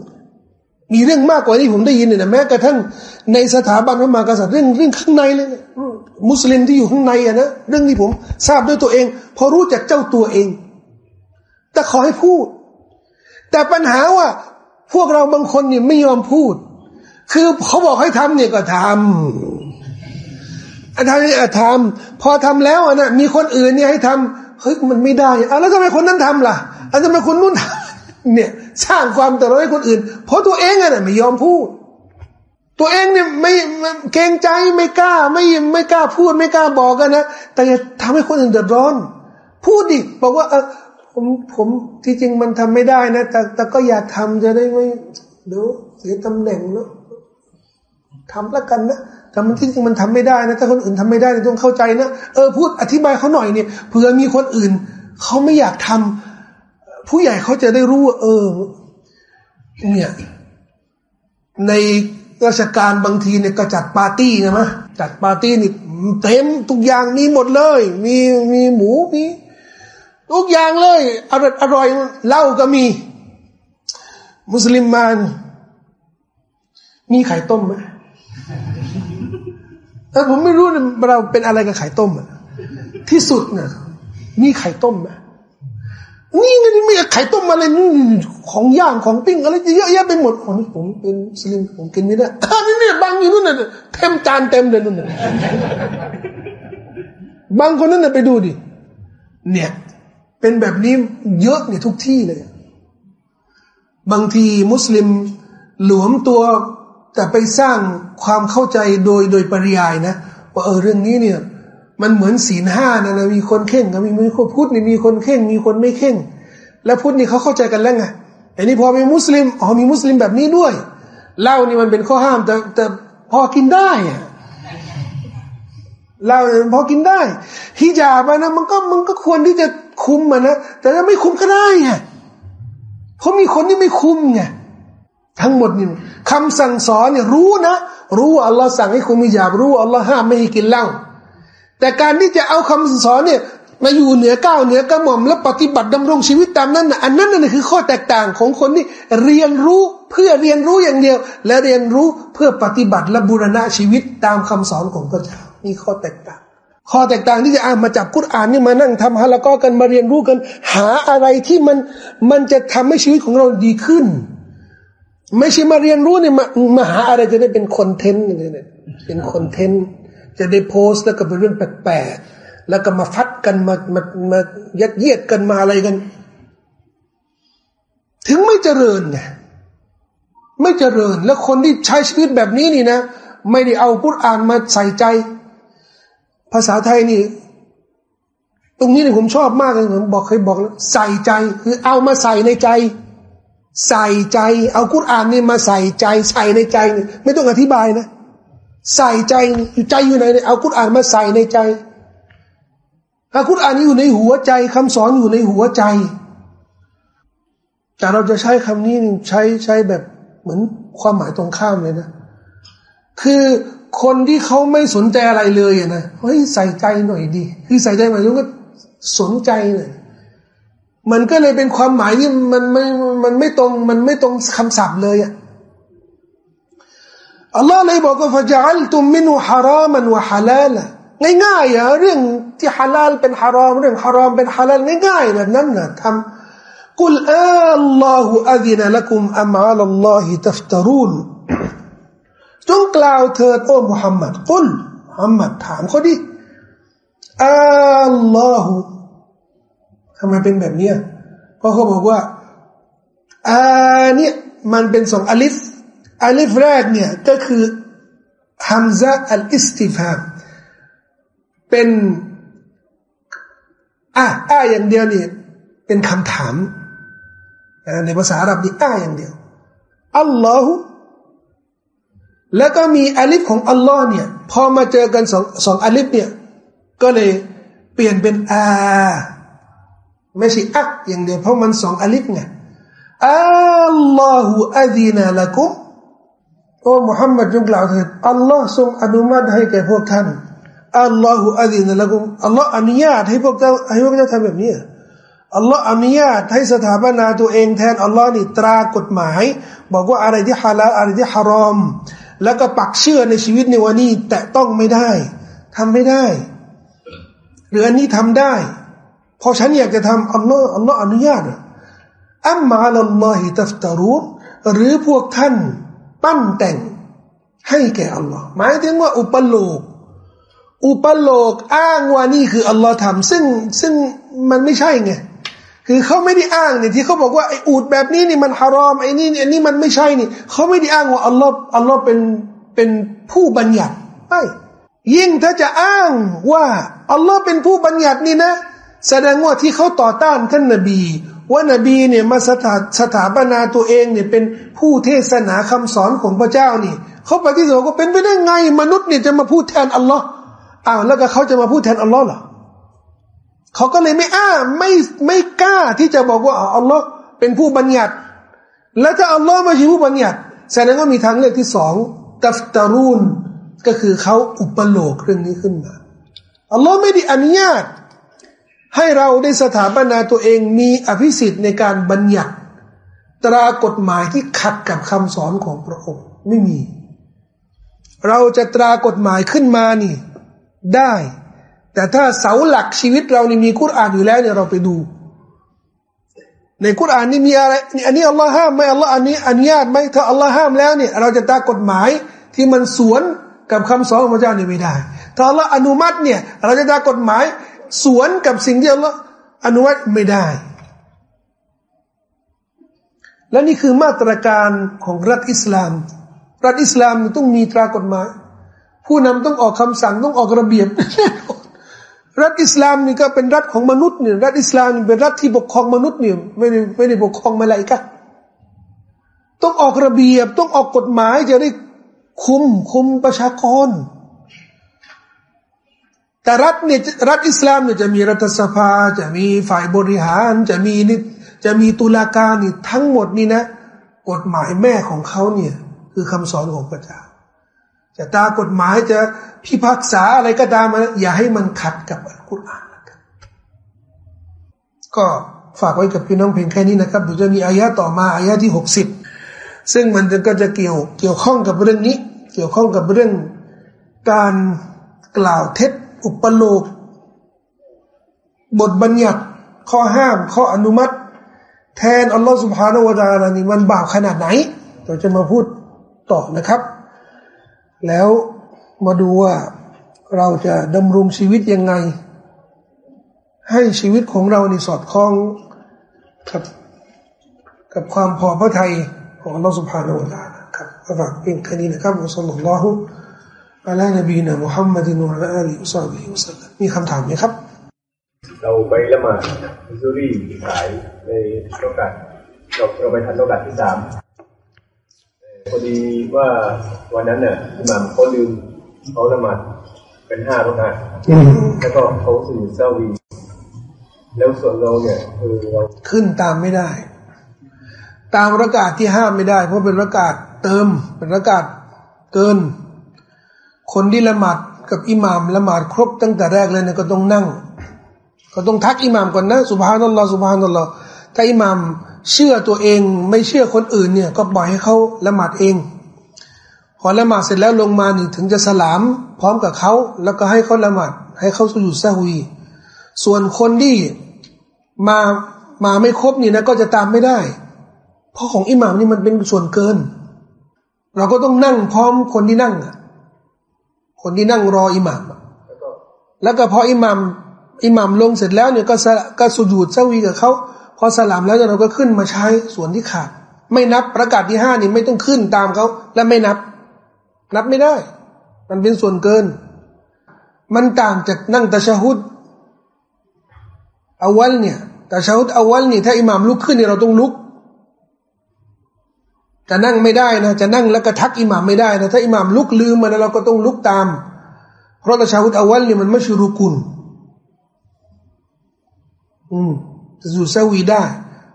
มีเรื่องมากกว่าที่ผมได้ยินเนี่ยนะแม้กระทั่งในสถาบันพระมหากษัตริย์เรื่องเรื่องข้างในเลยเนี่ย มุสลิมที่อยู่ข้างในอะนะเรื่องที่ผมทราบด้วยตัวเองพอรู้จากเจ้าตัวเอง แต่ขอให้พูด แต่ปัญหาว่า พวกเราบางคนเนี่ยไม่ยอมพูด คือเขาบอกให้ทำเนี่ยก็ทำทำนี่ทำพอทำแล้วอะนะมีคนอื่นเนี่ยให้ทำเฮ้ยมันไม่ได้อะแล้วทำไมคนนั้นทำล่ะอะทำไมคนนู้นทำเนี่ยสร้างความเดือร้อนให้คนอื่น เพราะตัวเองอะนะไม่ยอมพูด ตัวเองเนี่ยไม่เกรงใจไม่กล้า ไม่ไม่กล้าพูดไม่กล้าบอกกันนะแต่อย่าทำให้คนอื่นเดือดร้อน พูดดิบอกว่าเออผมผมที่จริงมันทำไม่ได้นะ แต่แต่ก็อยากทำจะได้ไม่เดี๋ยวเสียตำแหน่งเนาะทำแล้วกันนะแต่มันที่จริงมันทำไม่ได้นะถ้าคนอื่นทำไม่ได้ต้องเข้าใจนะเออพูดอธิบายเขาหน่อยเนี่ยเผื่อมีคนอื่นเขาไม่อยากทำผู้ใหญ่เขาจะได้รู้ว่าเออ เนี่ยใน ราชการบางทีเนี่ยก็จัดปาร์ตี้ไหมจัดปาร์ตี้นี่เต็มทุกอย่างมีหมดเลย มีมีหมูมีทุกอย่างเลยอร่อยอร่อยเหล้าก็มี มุสลิมมานมีไข่ต้มไหมแต่ผมไม่รู้เราเป็นอะไรกับไข่ต้มอะที่สุดเนี่ยมีไข่ต้มไหม นี่ไงนี่มีไข่ต้มอะไรนี่ของย่างของปิ้งอะไรเยอะแยะไปหมดอ๋อนี่ผมเป็นสลิมผมกินไม่ได้อันนี้เนี่ยบางอยู่นู่นน่ะเต็มจานเต็มเลยนู่นน่ะบางคนนั่นน่ะไปดูดิเนี่ย เป็นแบบนี้เยอะเนี่ยทุกที่เลย บางทีมุสลิมหลวมตัวแต่ไปสร้างความเข้าใจโดยโดยปริยายนะว่าเออเรื่องนี้เนี่ย มันเหมือนศีลห้านะนะมีคนเข่งกับมีมีคนพุทธนี่มีคนเข่งมีคนไม่เข่ง แล้วพุทธนี่เขาเข้าใจกันแล้วไงอันนี้พอมีมุสลิมอ๋อมีมุสลิมแบบนี้ด้วยเหล้านี่มันเป็นข้อห้ามแต่แต่พอกินได้อะเหล้าพอกินได้ฮิญาบนะมันก็มันก็ควรที่จะคุมมันนะแต่ถ้าไม่คุมก็ได้ไงเพราะมีคนที่ไม่คุมไงทั้งหมดนี่คำสั่งสอนเนี่ยรู้นะ รู้อัลลอฮ์สั่งให้คุมีหยาบรู้อัลลอฮ์ห้ามไม่ให้กินเหล้า แต่การที่จะเอาคำสอนเนี่ยมาอยู่เหนือก้าวเหนือกระหม่อมแล้วปฏิบัติดำรงชีวิตตามนั้นนะอันนั้นน่ะคือข้อแตกต่างของคนที่เรียนรู้เพื่อเรียนรู้อย่างเดียว และเรียนรู้เพื่อปฏิบัติและบูรณะชีวิตตามคำสอนของพระเจ้านี่ข้อแตกต่าง ข้อแตกต่างที่จะอ่านมาจับกุรอานนี่มานั่งทำฮะแล้วก็กันมาเรียนรู้กัน หาอะไรที่มันมันจะทำให้ชีวิตของเราดีขึ้น ไม่ใช่มาเรียนรู้เนี่ยมามาหาอะไรจะได้เป็นคอนเทนต์เนี่ยเป็นคอนเทนต์ จะได้โพสต์แล้วก็เป็นเรื่องแปลกๆแล้วก็มาฟัดกันมามามายัดเยียดกันมาอะไรกัน ถึงไม่เจริญไงไม่เจริญ แล้วคนที่ใช้ชีวิตแบบนี้นี่นะ ไม่ได้เอากุรอานมาใส่ใจ ภาษาไทยนี่ตรงนี้เนี่ยผมชอบมากเลยผมบอกเคยบอกแล้วใส่ใจคือเอามาใส่ในใจ ใส่ใจ เอากุรอานนี่มาใส่ใจ ใส่ในใจ ไม่ต้องอธิบายนะ ใส่ใจอยู่ใจอยู่ไหนเอากุรอานมาใส่ในใจอากุรอานอยู่ในหัวใจคำสอนอยู่ในหัวใจ แต่เราจะใช้คำนี้ใช้ใช้แบบเหมือนความหมายตรงข้ามเลยนะ คือคนที่เขาไม่สนใจอะไรเลยนะเฮ้ยใส่ใจหน่อยดีคือใส่ใจหมายถึงว่าสนใจหน่อยมันก็เลยเป็นความหมายที่มันไม่มันไม่ตรงมันไม่ตรงคำศัพท์เลยอะ อัลลอฮ์เลยบอกว่าฟะจัลตุมมินุฮารามันวะฮาลาลง่ายๆอะเรื่องที่ฮาลาลเป็นฮารามเรื่องฮารามเป็นฮาลาลง่ายๆแบบนั้นนะทำقُلْ آللَّهُ أَذِنَ لَكُمْ أَمْ عَلَى اللَّهِ تَفْتَرُونَจงกล่าวเถิดโอ้มุฮัมมัดقُلْ มุฮัมมัดถามเขาดิ آللَّهُทำไมเป็นแบบนี้เพราะเขาบอกว่าอ่าเนี่ยมันเป็นสองอลิฟ อลิฟแรกเนี่ยก็คือهمزة الاستفهامเป็นอะอ่าอย่างเดียวนี่เป็นคำถามในภาษาอาหรับนี่อ่าอย่างเดียวอัลลอฮ์แล้วก็มีอลิฟของอัลลอฮ์เนี่ยพอมาเจอกันสองสองอลิฟเนี่ยก็เลยเปลี่ยนเป็นอาไม่ใช่อะอย่างเดียวเพราะมันสองอลิฟไงอัลลอฮฺอัดีนาละกุม โอ้มุฮัมมัดจงกล่าวเถิดอัลลอฮ์ทรงอนุมัติให้แก่พวกท่านอัลลอฮฺอัดีนะละกุมอัลลอฮ์อนุญาตให้พวกเจ้าให้พวกเจ้าทำแบบนี้อัลลอฮ์อนุญาตให้สถาปนาตัวเองแทนอัลลอฮ์นี่ตรากฎหมาย บอกว่าอะไรที่ฮาลาลอะไรที่ฮารอม แล้วก็ปักเชื่อในชีวิตในวันนี้แต่ต้องไม่ได้ทำไม่ได้ หรืออันนี้ทำได้ พอฉันอยากจะทำอัลลอฮ์อัลลอฮ์อนุญาตอัมมาอัลลอฮิตัฟตารูหรือพวกท่าน ปั้นแต่งให้แก่อัลลอฮ์หมายถึงว่าอุปโลก อุปโลกอ้างว่านี่คืออัลลอฮ์ทำซึ่งซึ่งมันไม่ใช่ไงคือเขาไม่ได้อ้างเนี่ยที่เขาบอกว่าไอ้อูดแบบนี้นี่มันฮารอมไอ้นี่อันนี้มันไม่ใช่นี่เขาไม่ได้อ้างว่าอัลลอฮ์อัลลอฮ์เป็นเป็นผู้บัญญัติไม่ยิ่งถ้าจะอ้างว่าอัลลอฮ์เป็นผู้บัญญัตินี่นะ แสดงว่าที่เขาต่อต้านท่านนบี ว่านบีเนี่ยมาสถาสถาปนาตัวเองเนี่ยเป็นผู้เทศนาคำสอนของพระเจ้านี่เขาปฏิเสธว่าเป็นไปได้ไง มนุษย์เนี่ยจะมาพูดแทนอัลลอฮ์อ้าวแล้วก็เขาจะมาพูดแทนอัลลอฮ์เหรอเขาก็เลยไม่อ้าไม่ไม่กล้าที่จะบอกว่าอัลลอฮ์เป็นผู้บัญญัติ แล้วถ้าอัลลอฮ์ไม่ใช่ผู้บัญญัติ แสดงว่ามีทางเลือกที่สองกัฟตารูนก็คือเขาอุปโลกเรื่องนี้ขึ้นมาอัลลอฮ์ไม่ได้อนุญาต ให้เราได้สถาปนาตัวเองมีอภิสิทธิ์ในการบัญญัติ ตรากฎหมายที่ขัดกับคำสอนของพระองค์ไม่มี เราจะตรากฎหมายขึ้นมานี่ ได้ แต่ถ้าเสาหลักชีวิตเรานี่มีกุรอานอยู่แล้วเนี่ยเราไปดู ในกุรอานนี่มีอะไรอันนี้อัลลอฮ์ห้ามไหมอัลลอฮ์อันนี้อนุญาตไหมถ้าอัลลอฮ์ห้ามแล้วเนี่ยเราจะตรากฎหมายที่มันสวนกับคำสอนของพระเจ้านี่ไม่ได้ ถ้าอัลลอฮ์อนุมัติเนี่ย เราจะตรากฎหมาย สวนกับสิ่งที่อัลลอฮ์อนุมัติไม่ได้ และนี่คือมาตรการของรัฐอิสลาม รัฐอิสลามต้องมีตรากฎหมาย ผู้นำต้องออกคำสั่งต้องออกระเบียบ รัฐอิสลามนี่ก็เป็นรัฐของมนุษย์เนี่ยรัฐอิสลามเป็นรัฐที่ปกครองมนุษย์เนี่ยไม่ได้ไม่ได้ปกครองมาอะไรกันต้องออกระเบียบ ต้องออกกฎหมายจะได้คุมคุมประชากร แต่รัฐเนี่ยรัฐอิสลามเนี่ยจะมีรัฐสภา จะมีฝ่ายบริหาร จะมีนิจะมีตุลาการนี่ทั้งหมดนี่นะ กฎหมายแม่ของเขาเนี่ย คือคำสอนของพระเจ้าจะตากฎหมายจะพิพากษาอะไรก็ตามมาอย่าให้มันขัดกับอัลกุรอานนะครับก็ฝากไว้กับพี่น้องเพียงแค่นี้นะครับเดี๋ยวจะมีอายะต่อมาอายะที่หกสิบซึ่งมันก็จะเกี่ยวเกี่ยวข้องกับเรื่องนี้ เกี่ยวข้องกับเรื่องการกล่าวเท็จ อุปโลกบทบัญญัติ ข้อห้าม ข้ออนุมัติ แทนอัลลอฮฺสุบฮานาวะตาลานี่มันบาปขนาดไหน เราจะมาพูดต่อนะครับ แล้วมาดูว่าเราจะดำรงชีวิตยังไง ให้ชีวิตของเรานี่สอดคล้องกับกับความพอพระทัยของอัลลอฮฺสุบฮานาวะตาลาครับฝากเพียงแค่นี้นะครับอัลลอฮฺ ลอฮฺอะลัยนบีนะมุฮัมมัดนุอะลัยฮิวซัลลัมมีคำถามไหมครับ เราไปละหมาดซูรีสายในโอกาสเราเราไปทันโอกาสที่สามพอดีว่าวันนั้นเนี่ยอิหม่ามเขาลืมเขาละหมาดเป็นห้าโอกาสแล้วก็เขาสื่อเซาวี แล้วส่วนเราเนี่ยคือเราขึ้นตามไม่ได้ ตามประกาศที่ห้ามไม่ได้ เพราะเป็นประกาศเติมเป็นประกาศเกิน คนที่ละหมาดกับอิหมามละหมาดครบตั้งแต่แรกเลยเนี่ยก็ต้องนั่ง ก็ต้องทักอิหมามก่อนนะสุบฮานัลลอฮ์สุบฮานัลลอฮ์ถ้าอิหมามเชื่อตัวเองไม่เชื่อคนอื่นเนี่ยก็ปล่อยให้เขาละหมาดเอง พอละหมาดเสร็จแล้วลงมานี่ถึงจะสลามพร้อมกับเขาแล้วก็ให้เขาละหมาดให้เขาสุญูซะฮุยส่วนคนที่มามาไม่ครบนี่นะก็จะตามไม่ได้ เพราะของอิหมามนี่มันเป็นส่วนเกิน เราก็ต้องนั่งพร้อมคนที่นั่ง คนที่นั่งรออิหมามแล้วก็พออิหมามอิหมัมลงเสร็จแล้วเนี่ยก็ก็สุญูดซาวีกับเขาพอสลามแล้วเราก็ขึ้นมาใช้ส่วนที่ขาด ไม่นับประกาศที่ห้านี่ไม่ต้องขึ้นตามเขาและไม่นับ นับไม่ได้ มันเป็นส่วนเกิน มันต่างจากนั่งตะชะฮุดอาวัลเนี่ยตะชะฮุดอาวัลนี่ถ้าอิหมัมลุกขึ้นเนี่ยเราต้องลุก จะนั่งไม่ได้นะจะนั่งแล้วก็ทักอิหมัมไม่ได้นะถ้าอิหมัมลุกลืมมันเราก็ต้องลุกตาม เพราะตะชะฮุดอวัลนี่มันไม่ช่รุกุนอืมจะสู่ซาวีได้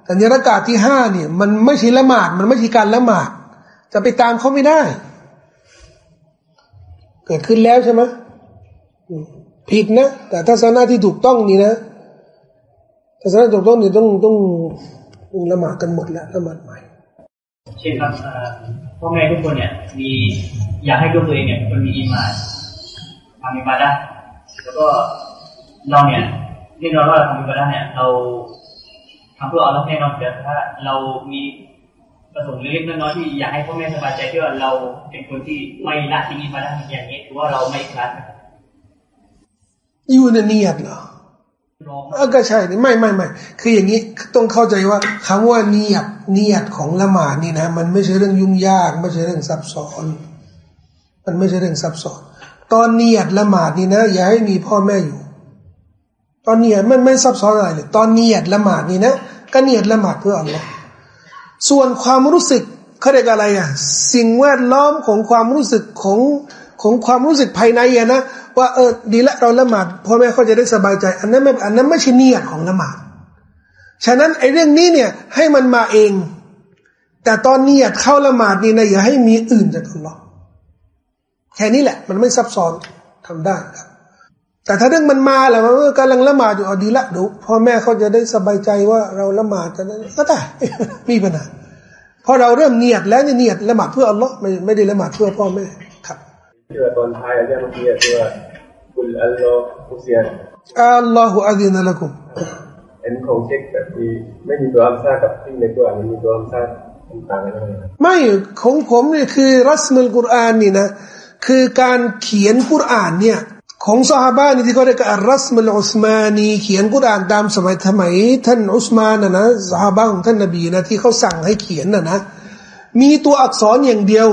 แต่ในรักาที่ห้าเนี่ย มันไม่ใช่ละหมาด มันไม่ใช่การละหมาด จะไปตามเขาไม่ได้ เกิดขึ้นแล้วใช่ไหมผิดนะ แต่ทัศนะที่ถูกต้องนี่นะทัศนะถูกต้องนี่ต้องต้องละหมาดกันหมดแล้วละหมาดใหม่ ช่นครับพ่อแม่ทุกคนเนี่ย มีอยากให้ลูกตัวเองเนี่ยคนมีอิมานทำอิบาดะแล้วก็เราเนี่ยที่เราว่าทำอิบาดะเนี่ยเราทำเพื่อเอาแล้วแน่นอนแต่ถ้าเรามีประสงค์เล็กๆน้อยๆที่อยากให้พ่อแม่สบายใจที่ว่าเราเป็นคนที่ไม่ละทิ้งอิบาดะอย่างนี้ถือว่าเราไม่คลาดอยู่ในเนียดเหรอเออก็ใช่ไม่ไม่ไม่คืออย่างนี้ต้องเข้าใจว่าคำว่าเนียดเนียดของละหมาดนี่นะ มันไม่ใช่เรื่องยุ่งยาก ไม่ใช่เรื่องซับซ้อน มันไม่ใช่เรื่องซับซ้อน ตอนเนียดละหมาดนี่นะ อย่าให้มีพ่อแม่อยู่ ตอนเนียดมันไม่ซับซ้อนอะไรเลยตอนเนียดละหมาดนี่นะก็เนียดละหมาดเพื่ออัลลอฮ์ส่วนความรู้สึกเขาเรียกอะไรอะสิ่งแวดล้อมของความรู้สึกของของความรู้สึกภายในอะนะว่าเออดีละเราละหมาดพ่อแม่เขาจะได้สบายใจ อันนั้นไม่อันนั้นไม่ใช่เนียดของละหมาด ฉะนั้นไอ้เรื่องนี้เนี่ยให้มันมาเอง แต่ตอนเนียดเข้าละหมาดนี่นะอย่าให้มีอื่นจากอัลลอฮ์แค่นี้แหละ มันไม่ซับซ้อนทำได้ครับแต่ถ้าเรื่องมันมาแหละมันกำลังละหมาดอยู่อดีละเดี๋ยวพ่อแม่เขาจะได้สบายใจว่าเราละหมาดจะได้ก็ได้มีปัญหาพอเราเริ่มเนียดแล้วเนี่ยเนียดละหมาดเพื่ออัลลอฮ์ไม่ไม่ได้ละหมาดเพื่อพ่อแม่ครับที่ว่าตอนท้ายอันนี้เมื่อกี้ที่ว่าคุณอัลลอฮ์อุเซียนอัลลอฮฺอัลลอฮฺละกุม เอ็นของเช็คแบบมีไม่มีตัวอัลซากับที่ในตัวมันมีตัวอัลซาต่างกันไหมไม่ของผมเนี่ยคือรัสมุลกุรอานนี่นะคือการเขียนกุรอานเนี่ยของซาฮาบานี่ที่เขาเรียกอัลรัสมุลอุสมานีเขียนกุรอานตามสมัยสมัยท่านอุสมานนะนะซาฮาบาของท่านนบีนะที่เขาสั่งให้เขียนนะนะมีตัวอักษรอย่างเดียว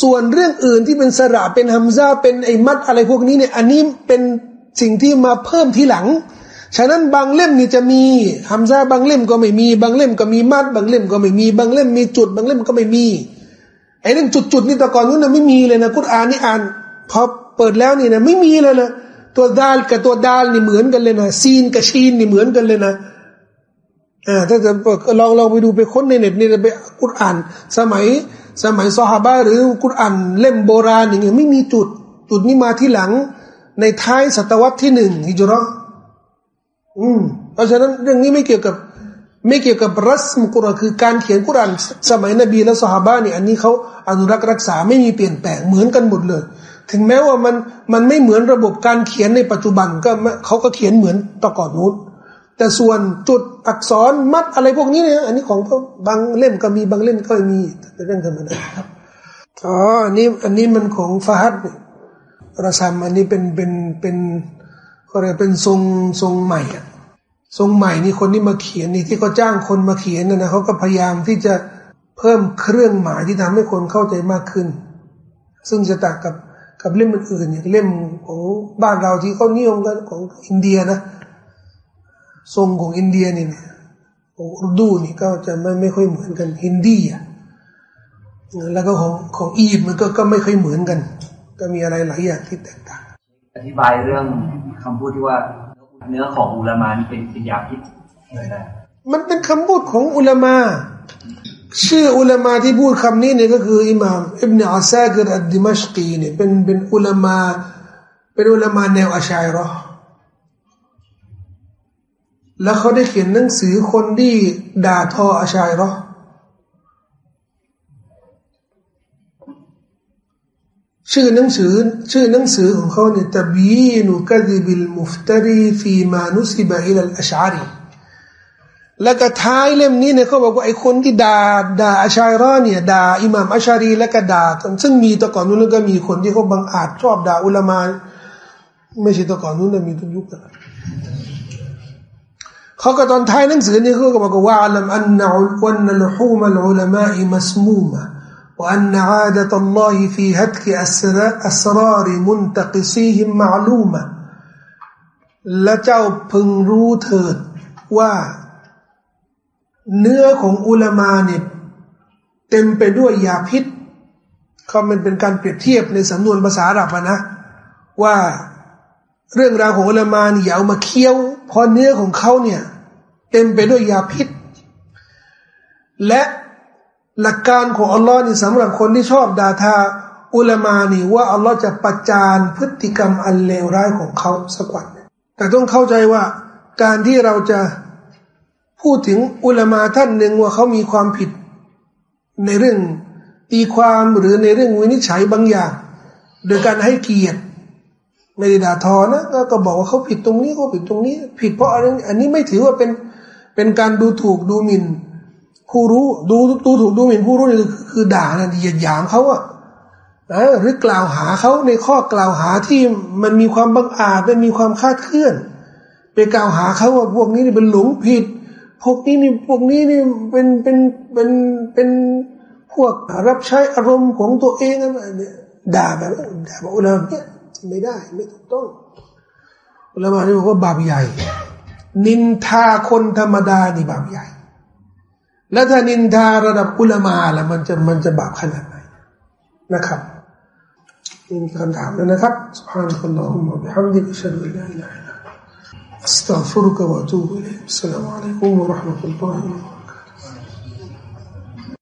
ส่วนเรื่องอื่นที่เป็นสระเป็นฮัมซาเป็นไอมัดอะไรพวกนี้เนี่ยอันนี้เป็นสิ่งที่มาเพิ่มทีหลัง ฉะนั้นบางเล่มนี่จะมีฮัมซาบางเล่มก็ไม่มี บางเล่มก็มีมัดบางเล่มก็ไม่มี บางเล่มมีจุด บางเล่มก็ไม่มีไอ้เรื่องจุดๆนี่แต่ก่อนนู้นนะไม่มีเลยนะกุรอานนี่อ่านพอเปิดแล้วนี่นะไม่มีเลยนะตัวดาลกับตัวดาลนี่เหมือนกันเลยนะซีนกับชีนนี่เหมือนกันเลยนะอ่าถ้าจะลองลองไปดูไปค้นในเน็ตนี่ไปกุรอานสมัยสมัยซอฮาบะหรือกุรอานเล่มโบราณอย่างเงี้ยไม่มีจุด จุดนี้มาที่หลัง ในท้ายศตวรรษที่หนึ่งฮิจรัต อืมเพราะฉะนั้นเรื่องนี้ไม่เกี่ยวกับ ไม่เกี่ยวกับรัสมุกุรคือการเขียนกุรอานสมัยนบีและสหานี่อันนี้เขาอนุรักษ์รักษาไม่มีเปลี่ยนแปลงเหมือนกันหมดเลย ถึงแม้ว่ามันมันไม่เหมือนระบบการเขียนในปัจจุบันก็เขาก็เขียนเหมือนตะก่อนนู้นแต่ส่วนจุดอักษรมัดอะไรพวกนี้เนี่ยอันนี้ของบางเล่มก็มีบางเล่มก็ไม่มีเป็นเรื่องธรรมดาครับอ๋ออันนี้อันนี้มันของฟาฮัดระซามอันนี้เป็นเป็นเป็น ก็เรียเป็นทรงทรงใหม่อะทรงใหม่นี่คนที่มาเขียนนี่ที่เขาจ้างคนมาเขียนนะนะเขาก็พยายามที่จะเพิ่มเครื่องหมายที่ทำให้คนเข้าใจมากขึ้น ซึ่งจะต่างกับกับเล่มอื่นๆอย่างเล่มของบ้านเราที่เขานิยมกันของอินเดียนะ ทรงของอินเดียนี่ของอุดูนี่ก็จะไม่ไม่ค่อยเหมือนกันฮินดีอะแล้วก็ของของอียิปต์มันก็ก็ไม่ค่อยเหมือนกัน ก็มีอะไรหลายอย่างที่แตกต่าง อธิบายเรื่อง คำพูดที่ว่าเนื้อของอุลามานี่เป็นเป็นยาพิษมันเป็นคำพูดของอุลามาชื่ออุลามาที่พูดคำนี้เนี่ยก็คืออิหม่ามอิบนอัซซากรอัดดิมัชกีเนี่ยเป็นเป็นอุลามาเป็นอุลามาแนวอัชัยรอแล้วเขาได้เขียนหนังสือคนที่ด่าทออาชัยรอ ชื่อหนังสือชื่อหนังสือของเขาเนี่ยตบีนุกดิบิลมุฟตรีฟีมานุสิบะอิลอัชอารีแล้วก็ท้ายเล่มนี้เนี่ยเขาบอกว่าไอ้คนที่ด่าด่าอาชัยรอเนี่ยด่าอิหม่ามอัชารีแล้วก็ด่าซึ่งมีตะก่อนนู้นก็มีคนที่เขาบังอาจชอบด่าอุลามาไม่ใช่ตะก่อนนู้นนะมีทุกยุคกันเขาก็ตอนท้ายหนังสือนี่เขาก็บอกว่าอัลลัมอันนะวันนัลฮูมัลอุลามะอิมัสมูมะ وأن عادة الله في هتك أسرار منتقصيهم معلومة และเจ้าพึงรู้เถิดว่า เนื้อของอุลามาเนี่ยเต็มไปด้วยยาพิษเขามันเป็นการเปรียบเทียบในสำนวนภาษาอาหรับนะ ว่าเรื่องราวของอุลามาเนี่ยเอามาเคี้ยวเพราะเนื้อของเขาเนี่ยเต็มไปด้วยยาพิษ และ หลักการของอัลลอฮ์นี่สำหรับคนที่ชอบด่าทาอุลามานี่ว่าอัลลอฮ์จะประจานพฤติกรรมอันเลวร้ายของเขาสักวันแต่ต้องเข้าใจว่าการที่เราจะพูดถึงอุลามาท่านหนึ่งว่าเขามีความผิด ในเรื่องตีความหรือในเรื่องวินิจฉัยบางอย่าง โดยการให้เกียรติไม่ได้ด่าทอนะก็บอกว่าเขาผิดตรงนี้เขาผิดตรงนี้ ผิดเพราะอะไรอันนี้ไม่ถือว่าเป็นเป็นการดูถูกดูหมิ่น ผู้รู้ดูดูถูกดูหมิ่นผู้รู้นี่คือด่านะเหยียดหยามเขาอะนะหรือกล่าวหาเขาในข้อกล่าวหาที่มันมีความบังอาจมันมีความคาดเคลื่อน ไปกล่าวหาเขาว่าพวกนี้นี่เป็นหลงผิด พวกนี้นี่พวกนี้นี่เป็นเป็นเป็นเป็นพวกรับใช้อารมณ์ของตัวเองอะไรเนี่ยด่าแบบด่าแบบอุลามเนี่ยไม่ได้ไม่ถูกต้องอุลามะนี่บอกว่าบาปใหญ่ นินทาคนธรรมดานี่บาปใหญ่ แล้วถ้านินทาระดับอุลามาแล้วมันจะมันจะบาปขนาดไหนนะครับนี่คำถามแล้วนะครับ سبحانك اللهم وبحمدك أشهد أن لا إله إلا أنت أستغفرك وأتوب إليك السلام عليكم ورحمة الله وبركاته